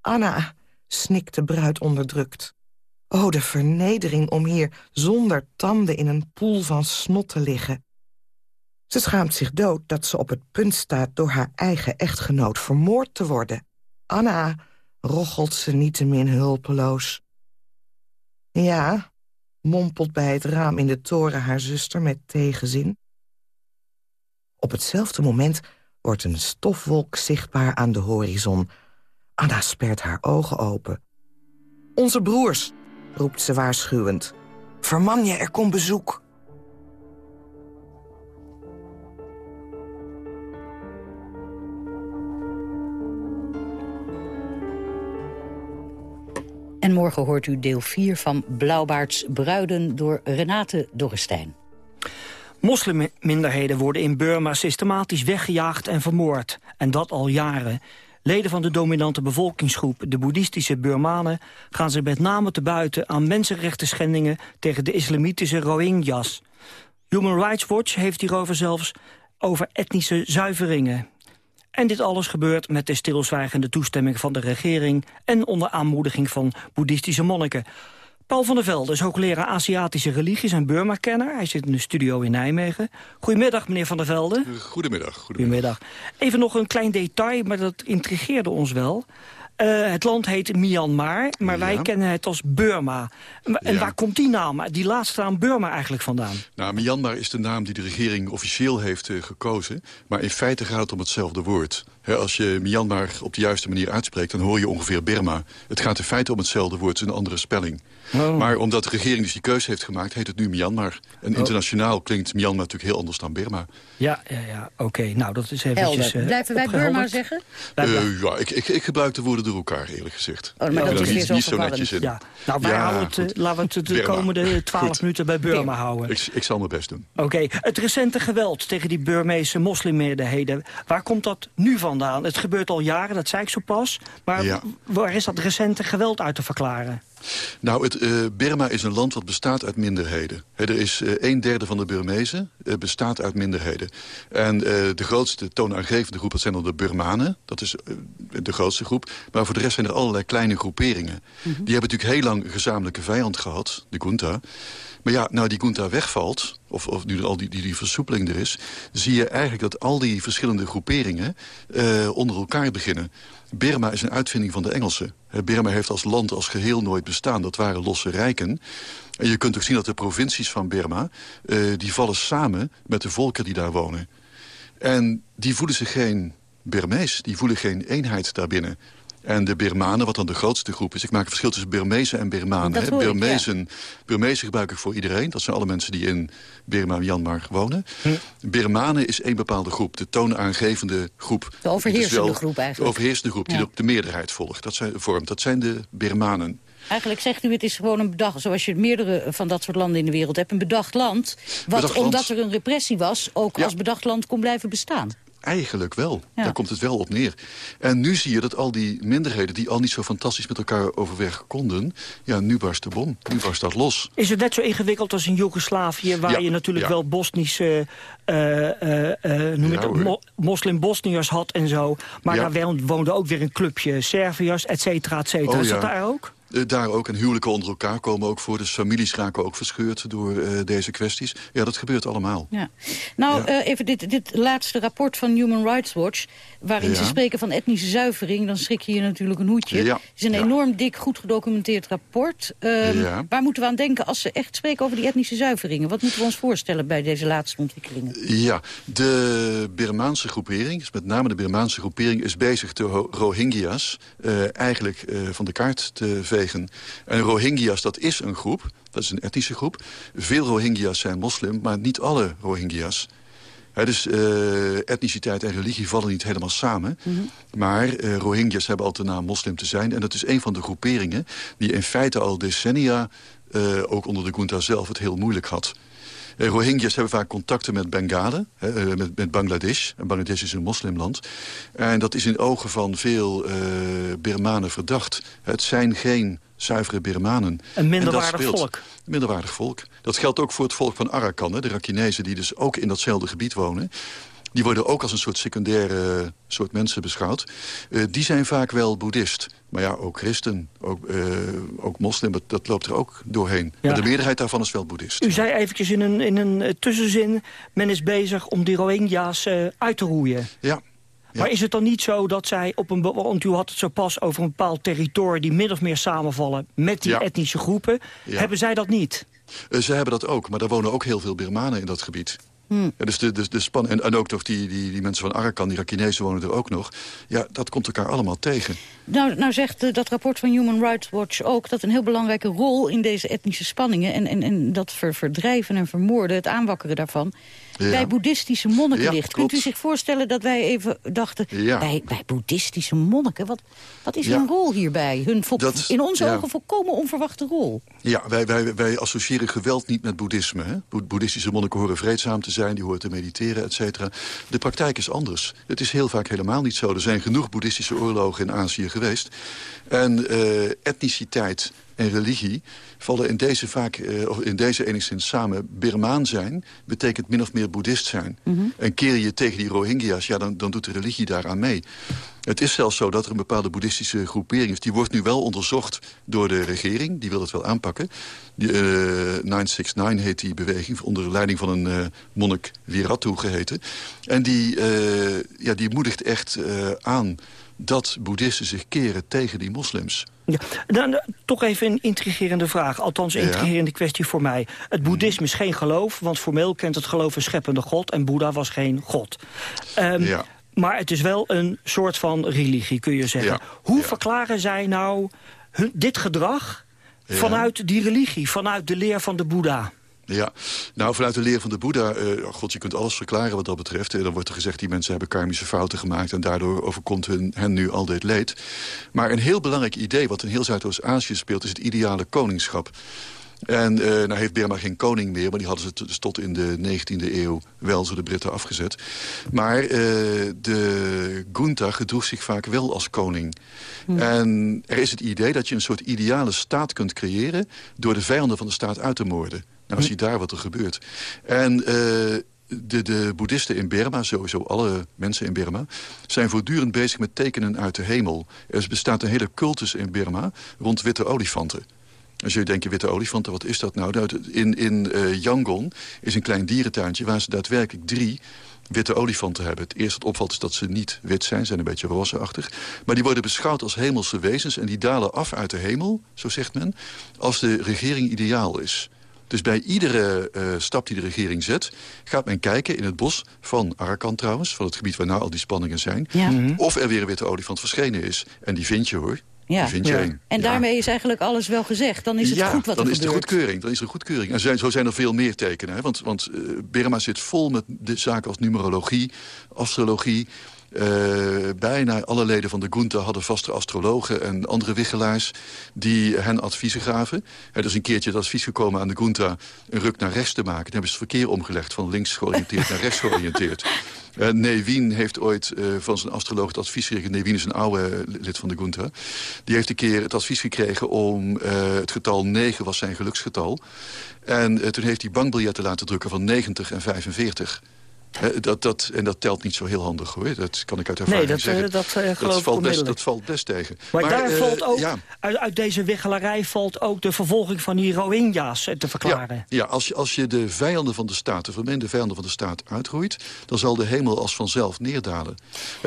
Anna, snikt de bruid onderdrukt. Oh, de vernedering om hier zonder tanden in een poel van snot te liggen. Ze schaamt zich dood dat ze op het punt staat... door haar eigen echtgenoot vermoord te worden. Anna, rochelt ze niettemin hulpeloos. Ja, mompelt bij het raam in de toren haar zuster met tegenzin. Op hetzelfde moment wordt een stofwolk zichtbaar aan de horizon. Anna spert haar ogen open. Onze broers, roept ze waarschuwend. Verman je, er komt bezoek. En morgen hoort u deel 4 van Blauwbaards Bruiden door Renate Dorrestein. Moslimminderheden worden in Burma systematisch weggejaagd en vermoord. En dat al jaren. Leden van de dominante bevolkingsgroep, de boeddhistische Burmanen... gaan zich met name te buiten aan mensenrechten schendingen... tegen de islamitische Rohingyas. Human Rights Watch heeft hierover zelfs over etnische zuiveringen. En dit alles gebeurt met de stilzwijgende toestemming van de regering... en onder aanmoediging van boeddhistische monniken. Paul van der Velde is hoogleraar Aziatische religies en Burma-kenner. Hij zit in de studio in Nijmegen. Goedemiddag, meneer van der Velde. Goedemiddag. Goedemiddag. Even nog een klein detail, maar dat intrigeerde ons wel. Uh, het land heet Myanmar, maar wij kennen het als Burma. En Ja. waar komt die naam, die laatste naam Burma eigenlijk vandaan? Nou, Myanmar is de naam die de regering officieel heeft eh, gekozen. Maar in feite gaat het om hetzelfde woord. Als je Myanmar op de juiste manier uitspreekt... dan hoor je ongeveer Burma. Het gaat in feite om hetzelfde woord, het is een andere spelling. Oh. Maar omdat de regering dus die keuze heeft gemaakt... heet het nu Myanmar. En Oh. internationaal klinkt Myanmar natuurlijk heel anders dan Burma. Ja, ja, ja oké. Nou, dat is eventjes Helder. eh, Blijven wij. Burma zeggen? Eh, ja, ik, ik, ik gebruik de woorden door elkaar, eerlijk gezegd. Oh, maar Ik dat is er niet, zo niet zo verwarrend. netjes in. Ja. Nou, wij Ja, houden het, laten we het de Burma. komende twaalf minuten bij Burma houden. Ik, ik zal mijn best doen. Oké, het recente geweld tegen die Burmeese moslimmeerderheden... waar komt dat nu vandaan? Het gebeurt al jaren, dat zei ik zo pas. Maar Ja. waar is dat recente geweld uit te verklaren? Nou, het, eh, Burma is een land wat bestaat uit minderheden. Er is eh, een derde van de Burmezen eh, bestaat uit minderheden. En de grootste toonaangevende groep, dat zijn dan de Burmanen. Dat is de grootste groep. Maar voor de rest zijn er allerlei kleine groeperingen. Die hebben natuurlijk heel lang een gezamenlijke vijand gehad, de Junta. Maar ja, nou die Junta wegvalt, of, of nu al die, die, die versoepeling er is... zie je eigenlijk dat al die verschillende groeperingen onder elkaar beginnen. Burma is een uitvinding van de Engelsen. Hè, Burma heeft als land als geheel nooit bestaan. Dat waren losse rijken. En je kunt ook zien dat de provincies van Burma... eh, die vallen samen met de volken die daar wonen. En die voelen zich geen Burmees. Die voelen geen eenheid daarbinnen. En de Birmanen, wat dan de grootste groep is... ik maak een verschil tussen Burmezen en Birmanen. Hè. hoor ik, ja. Burmezen, Burmezen gebruik ik voor iedereen. Dat zijn alle mensen die in Burma, Myanmar wonen. Birmanen is één bepaalde groep. De toonaangevende groep. De overheersende groep eigenlijk. De overheersende groep die Ja. de meerderheid volgt. Dat zijn, vormt. Dat zijn de Birmanen. Eigenlijk zegt u, het is gewoon een bedacht... zoals je meerdere van dat soort landen in de wereld hebt... een bedacht land, wat Bedacht land. omdat er een repressie was... ook Ja. als bedacht land kon blijven bestaan. Eigenlijk wel. Ja. Daar komt het wel op neer. En nu zie je dat al die minderheden... die al niet zo fantastisch met elkaar overweg konden... ja, nu barst de bom. Nu barst dat los. Is het net zo ingewikkeld als in Joegoslavië... waar Ja, je natuurlijk ja. wel Bosnische eh, eh, eh, noem het, mo- moslim-Bosniërs had en zo. Maar daar woonde- ook weer een clubje Serviërs, et cetera, et cetera. Oh, is dat daar ook? Eh, daar ook. En huwelijken onder elkaar komen ook voor. Dus families raken ook verscheurd door eh, deze kwesties. Ja, dat gebeurt allemaal. Ja. Nou, Ja. eh, even dit, dit laatste rapport van Human Rights Watch... waarin Ja. ze spreken van etnische zuivering... dan schrik je je natuurlijk een hoedje. Ja. Het is een enorm dik, goed gedocumenteerd rapport. Ehm, Ja. Waar moeten we aan denken als ze echt spreken over die etnische zuiveringen? Wat moeten we ons voorstellen bij deze laatste ontwikkelingen? Ja, de Birmaanse groepering, dus met name de Birmaanse groepering... is bezig de Ro- Rohingya's eigenlijk van de kaart te vegen. En Rohingya's, dat is een groep, dat is een etnische groep. Veel Rohingya's zijn moslim, maar niet alle Rohingya's. Dus eh, etniciteit en religie vallen niet helemaal samen. Maar eh, Rohingya's hebben altijd de naam moslim te zijn. En dat is een van de groeperingen die in feite al decennia... eh, ook onder de Junta zelf het heel moeilijk had. Eh, Rohingyas hebben vaak contacten met Bengalen, eh, met, met Bangladesh. En Bangladesh is een moslimland. En dat is in ogen van veel eh Birmanen verdacht. Het zijn geen zuivere Birmanen. Een minderwaardig volk. Een minderwaardig volk. Dat geldt ook voor het volk van Arakan, hè, de Rakinezen... die dus ook in datzelfde gebied wonen. Die worden ook als een soort secundaire eh, soort mensen beschouwd. Uh, die zijn vaak wel boeddhist. Maar ja, ook christen, ook, uh, ook moslim, dat, loopt er ook doorheen. Ja. Maar de meerderheid daarvan is wel boeddhist. U zei eventjes in een, in een tussenzin... men is bezig om die Rohingya's uit te roeien. Ja. Ja. Maar is het dan niet zo dat zij op een... want u had het zo pas over een bepaald territorium... die min of meer samenvallen met die ja. etnische groepen. Ja. Hebben zij dat niet? Uh, ze hebben dat ook, maar er wonen ook heel veel Birmanen in dat gebied. Hmm. Ja, dus de, de, de span en, en ook toch die, die, die mensen van Arakan, die Rakinezen wonen er ook nog. Ja, dat komt elkaar allemaal tegen. Nou, nou zegt uh, dat rapport van Human Rights Watch ook... dat een heel belangrijke rol in deze etnische spanningen... en, en, en dat ver, verdrijven en vermoorden, het aanwakkeren daarvan... Ja. bij boeddhistische monniken ja, ligt. Kunt u zich voorstellen dat wij even dachten... Ja. Bij, bij boeddhistische monniken, wat, wat is hun rol hierbij? Hun Dat- in onze ogen volkomen onverwachte rol. Ja, wij, wij, wij associëren geweld niet met boeddhisme. Hè? Boe- Boeddhistische monniken horen vreedzaam te zijn, die horen te mediteren, et cetera. De praktijk is anders. Het is heel vaak helemaal niet zo. Er zijn genoeg boeddhistische oorlogen in Azië geweest. En eh, etniciteit en religie vallen in deze, vaak, eh, of in deze enigszins samen. Birmaan zijn betekent min of meer boeddhist zijn. En keer je tegen die Rohingya's, ja, dan, dan doet de religie daaraan mee. Het is zelfs zo dat er een bepaalde boeddhistische groepering is. Die wordt nu wel onderzocht door de regering. Die wil het wel aanpakken. Die, eh, 969 heet die beweging, onder leiding van een eh, monnik Wiratu geheten. En die, eh, ja, die moedigt echt eh, aan dat boeddhisten zich keren tegen die moslims. Ja, dan, eh, toch even een intrigerende vraag. Althans, een Ja. intrigerende kwestie voor mij. Het boeddhisme is geen geloof, want formeel kent het geloof een scheppende god... en Boeddha was geen god. Ehm, Ja. Maar het is wel een soort van religie, kun je zeggen. Ja. Hoe verklaren zij nou hun, dit gedrag vanuit die religie... vanuit de leer van de Boeddha? Ja, nou vanuit de leer van de Boeddha, eh, god, je kunt alles verklaren wat dat betreft. Eh, dan wordt er gezegd, die mensen hebben karmische fouten gemaakt... en daardoor overkomt hun, hen nu al dit leed. Maar een heel belangrijk idee wat in heel Zuidoost-Azië speelt... is het ideale koningschap. En eh nou heeft Burma geen koning meer, maar die hadden ze dus tot in de 19e eeuw wel zo de Britten afgezet. Maar eh, de Gunta gedroeg zich vaak wel als koning. En er is het idee dat je een soort ideale staat kunt creëren... door de vijanden van de staat uit te moorden. Nou, zie daar wat er gebeurt. En... eh, de, de boeddhisten in Burma, sowieso alle mensen in Burma... zijn voortdurend bezig met tekenen uit de hemel. Er bestaat een hele cultus in Burma rond witte olifanten. Als je denkt, witte olifanten, wat is dat nou? Nou, In, in eh, Yangon is een klein dierentuintje waar ze daadwerkelijk drie witte olifanten hebben. Het eerste dat opvalt is dat ze niet wit zijn, zijn een beetje rozeachtig. Maar die worden beschouwd als hemelse wezens... en die dalen af uit de hemel, zo zegt men, als de regering ideaal is. Dus bij iedere eh, stap die de regering zet... gaat men kijken in het bos van Arakan trouwens... van het gebied waar nou al die spanningen zijn... Ja. Mhm. of er weer een witte olifant verschenen is. En die vind je hoor. Ja. Die vind je één. En Ja. daarmee is eigenlijk alles wel gezegd. Dan is het ja, goed wat dan er is de gebeurt. goedkeuring. Dan is er een goedkeuring. En zijn, zo zijn er veel meer tekenen. Hè? Want, want eh, Burma zit vol met de zaken als numerologie, astrologie. Eh, bijna alle leden van de Gunta hadden vaste astrologen en andere wiggelaars die hen adviezen gaven. Er is een keertje het advies gekomen aan de Gunta een ruk naar rechts te maken. Dan hebben ze het verkeer omgelegd, van links georiënteerd naar rechts georiënteerd. Uh, Nevin heeft ooit uh, van zijn astroloog het advies gekregen. Nevin is een oude lid van de Gunta. Die heeft een keer het advies gekregen om... Uh, het getal 9 was zijn geluksgetal. En toen heeft hij bankbiljetten laten drukken van 90 en 45. Dat, dat, en dat telt niet zo heel handig hoor. Dat kan ik uit ervaring nee, dat, zeggen. Uh, dat, uh, geloof dat, valt best, dat valt best tegen. Maar, maar daar valt ook, ja. uit, uit, deze weggelarij valt ook de vervolging van die Rohingya's te verklaren. Ja, ja als, je, als je de vijanden van de staat, de vermeende vijanden van de staat uitroeit... dan zal de hemel als vanzelf neerdalen.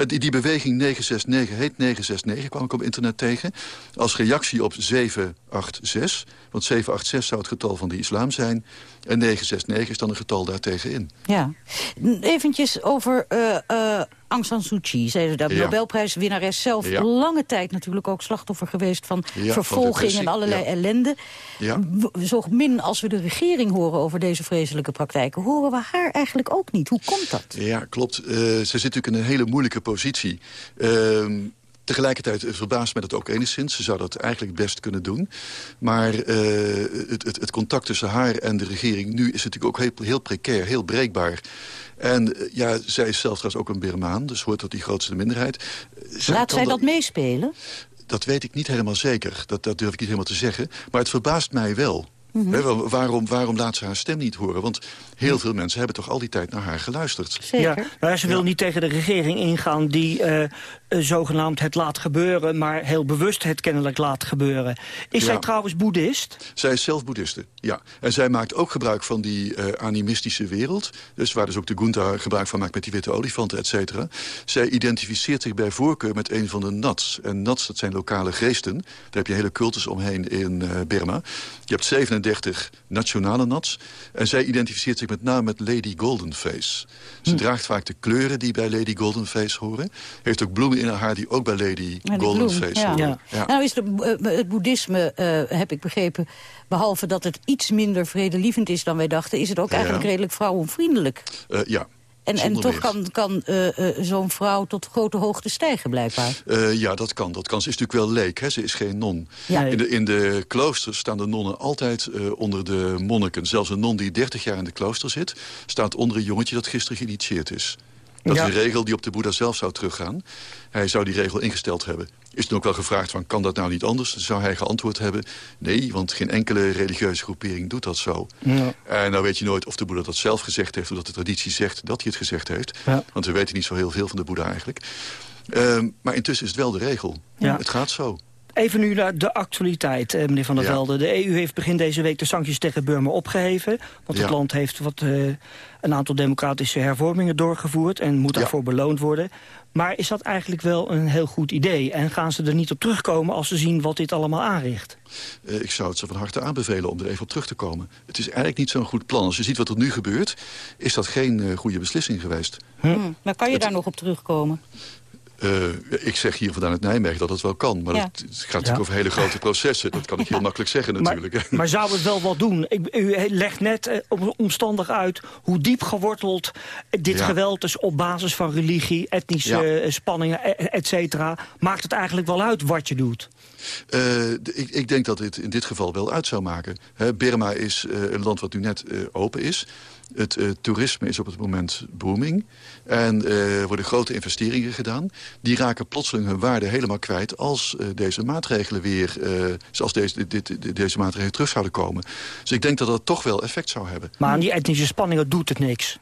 Die, die beweging 969 heet 969, kwam ik op internet tegen... als reactie op 786. Want 786 zou het getal van de islam zijn... En 969 is dan een getal daartegenin. Ja. Eventjes over uh, uh, Aung San Suu Kyi. Zij is de ja. Nobelprijswinnares zelf ja. lange tijd natuurlijk ook slachtoffer geweest... van ja, vervolging van en allerlei ellende. Zo min als we de regering horen over deze vreselijke praktijken... horen we haar eigenlijk ook niet. Hoe komt dat? Ja, klopt. Uh, ze zit natuurlijk in een hele moeilijke positie. Tegelijkertijd verbaast mij dat ook enigszins. Ze zou dat eigenlijk best kunnen doen. Maar uh, het, het, het, contact tussen haar en de regering nu is natuurlijk ook heel, heel precair, heel breekbaar. En uh, ja, zij is zelf trouwens ook een Birmaan, dus hoort tot die grootste minderheid. Zij Laat zij dat, dat meespelen? Dat weet ik niet helemaal zeker. Dat, dat durf ik niet helemaal te zeggen. Maar het verbaast mij wel. Wel, waarom, waarom laat ze haar stem niet horen? Want heel veel mensen hebben toch al die tijd naar haar geluisterd. Ja, maar ze wil niet tegen de regering ingaan die eh, eh, zogenaamd het laat gebeuren... maar heel bewust het kennelijk laat gebeuren. Is Ja. zij trouwens boeddhist? Zij is zelf boeddhiste, ja. En zij maakt ook gebruik van die eh, animistische wereld. Dus waar dus ook de Gunta gebruik van maakt met die witte olifanten, et cetera. Zij identificeert zich bij voorkeur met een van de Nats. En Nats, dat zijn lokale geesten. Daar heb je hele cultus omheen in eh Burma. Je hebt 37 nationale Nats. En zij identificeert zich met name met Lady Goldenface. Ze draagt vaak de kleuren die bij Lady Goldenface horen. Heeft ook bloemen in haar haar die ook bij Lady Ja, Goldenface bloem, ja. horen. Ja. Nou is de, eh, het boeddhisme, eh, heb ik begrepen... behalve dat het iets minder vredelievend is dan wij dachten... is het ook eigenlijk redelijk vrouwenvriendelijk. Eh, ja. En, en toch kan, kan eh, eh, zo'n vrouw tot grote hoogte stijgen, blijkbaar. Eh, ja, dat kan. Dat kan. Ze is natuurlijk wel leek. Hè? Ze is geen non. Ja. In, de, in de kloosters staan de nonnen altijd eh, onder de monniken. Zelfs een non die 30 jaar in de klooster zit... staat onder een jongetje dat gisteren geïnitieerd is. Dat Ja. is een regel die op de Boeddha zelf zou teruggaan. Hij zou die regel ingesteld hebben. Is toen ook wel gevraagd van, kan dat nou niet anders? Dan zou hij geantwoord hebben, nee, want geen enkele religieuze groepering doet dat zo. Ja. En nou weet je nooit of de Boeddha dat zelf gezegd heeft... of dat de traditie zegt dat hij het gezegd heeft. Ja. Want we weten niet zo heel veel van de Boeddha eigenlijk. Ehm, maar intussen is het wel de regel. Het gaat zo. Even nu naar de actualiteit, eh, meneer Van der Ja. Velde. De EU heeft begin deze week de sancties tegen Burma opgeheven. Want het land heeft wat, eh, een aantal democratische hervormingen doorgevoerd... en moet Ja. daarvoor beloond worden. Maar is dat eigenlijk wel een heel goed idee? En gaan ze er niet op terugkomen als ze zien wat dit allemaal aanricht? Eh, ik zou het ze van harte aanbevelen om er even op terug te komen. Het is eigenlijk niet zo'n goed plan. Als je ziet wat er nu gebeurt, is dat geen eh, goede beslissing geweest. Hm. Maar kan je daar nog op terugkomen? Eh, ik zeg hier vandaan uit Nijmegen dat het wel kan. Maar Ja. het, het gaat natuurlijk over hele grote processen. Dat kan ik heel makkelijk zeggen natuurlijk. Maar zou het wel wat doen? Ik, u legt net eh, om- omstandig uit hoe diep geworteld dit Ja. geweld is op basis van religie, etnische Ja. eh, spanningen, e- et cetera. Maakt het eigenlijk wel uit wat je doet? Eh, ik, ik denk dat dit in dit geval wel uit zou maken. Hè, Burma is een land wat nu net open is. Het eh, toerisme is op het moment booming. En eh, er worden grote investeringen gedaan. Die raken plotseling hun waarde helemaal kwijt... als eh, deze maatregelen weer, eh, zoals deze, dit, dit- deze maatregelen terug zouden komen. Dus ik denk dat dat toch wel effect zou hebben. Maar aan die etnische spanningen doet het niks.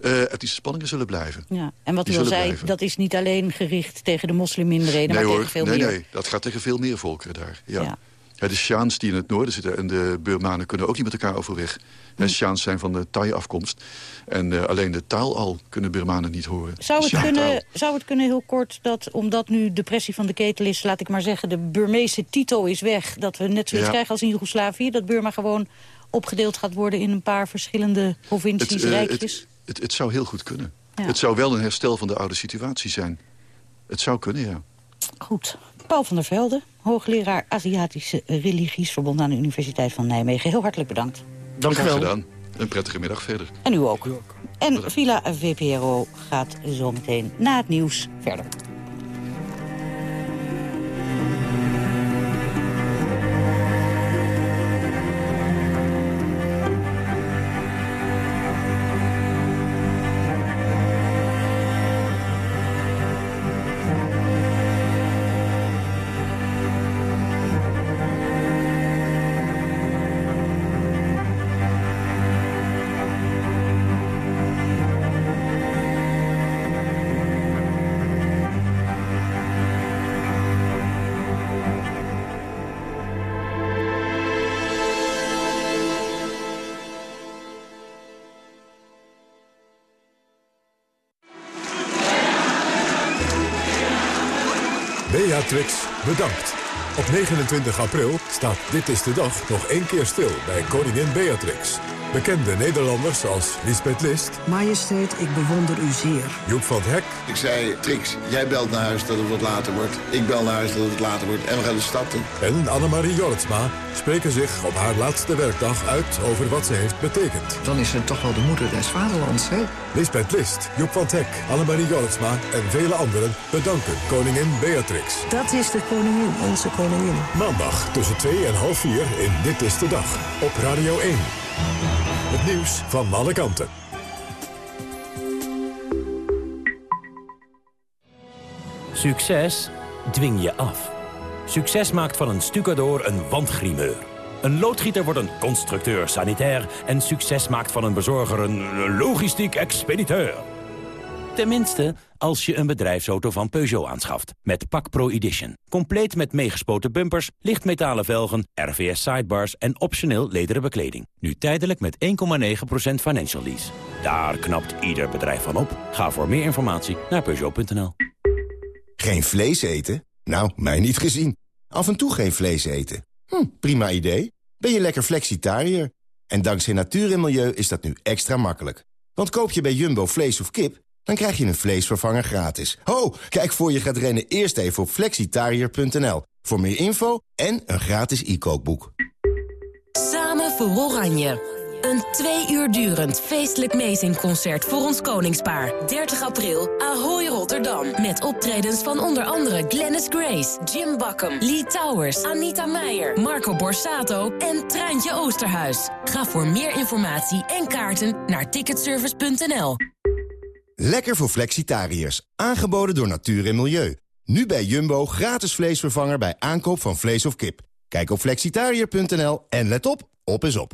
Eh etnische spanningen zullen blijven. Ja. En wat u al zei, blijven. dat is niet alleen gericht tegen de moslimminderheden... nee maar hoor, tegen veel nee, meer. nee, dat gaat tegen veel meer volkeren daar. Ja. Ja. De Sjaans die in het noorden zitten en de Burmanen kunnen ook niet met elkaar overweg. Hm. De Sjaans zijn van de Thai-afkomst. En eh, alleen de taal al kunnen Burmanen niet horen. Zou het, kunnen, zou het kunnen heel kort dat, omdat nu de pressie van de ketel is... laat ik maar zeggen, de Burmeese Tito is weg... dat we net zoiets Ja. krijgen als in Joegoslavië... dat Burma gewoon opgedeeld gaat worden in een paar verschillende provincies, eh, rijkjes? het, het, het zou heel goed kunnen. Ja. Het zou wel een herstel van de oude situatie zijn. Het zou kunnen, ja. Goed. Paul van der Velde, hoogleraar Aziatische religies... verbonden aan de Universiteit van Nijmegen. Heel hartelijk bedankt. Dank u wel. gedaan. Een prettige middag verder. En u ook. En Villa VPRO gaat zo meteen na het nieuws verder. Beatrix bedankt. Op 29 april staat Dit is de Dag nog één keer stil bij koningin Beatrix. Bekende Nederlanders als Lisbeth List, Majesteit, ik bewonder u zeer. Joep van het Hek, Ik zei, Trix, jij belt naar huis dat het wat later wordt. Ik bel naar huis dat het wat later wordt. En we gaan de stad in. en Annemarie Jortsma spreken zich op haar laatste werkdag uit over wat ze heeft betekend. Dan is ze toch wel de moeder des vaderlands, hè? Lisbeth List, Joep van het Hek, Annemarie Jortsma en vele anderen bedanken koningin Beatrix. Dat is de koningin, onze koningin. Maandag tussen 2 en half 4 in Dit is de Dag op Radio 1. Het nieuws van alle kanten. Succes dwing je af. Succes maakt van een stucador een wandgrimeur. Een loodgieter wordt een constructeur sanitair... en succes maakt van een bezorger een logistiek expediteur. Tenminste, als je een bedrijfsauto van Peugeot aanschaft. Met Pak Pro Edition. Compleet met meegespoten bumpers, lichtmetalen velgen, RVS sidebars en optioneel lederen bekleding. Nu tijdelijk met 1,9% financial lease. Daar knapt ieder bedrijf van op. Ga voor meer informatie naar Peugeot.nl. Geen vlees eten? Nou, mij niet gezien. Af en toe geen vlees eten. Hm, prima idee. Ben je lekker flexitariër? En dankzij natuur en milieu is dat nu extra makkelijk. Want koop je bij Jumbo vlees of kip, dan krijg je een vleesvervanger gratis. Ho, kijk voor je gaat rennen eerst even op flexitariër.nl. Voor meer info en een gratis e-kookboek. Samen voor Oranje. Een twee uur durend feestelijk meezingconcert voor ons koningspaar. 30 april, Ahoy Rotterdam. Met optredens van onder andere Glennis Grace, Jim Bakken, Lee Towers, Anita Meijer, Marco Borsato en Treintje Oosterhuis. Ga voor meer informatie en kaarten naar ticketservice.nl. Lekker voor flexitariërs. Aangeboden door Natuur en Milieu. Nu bij Jumbo gratis vleesvervanger bij aankoop van vlees of kip. Kijk op flexitariër.nl en let op, op is op.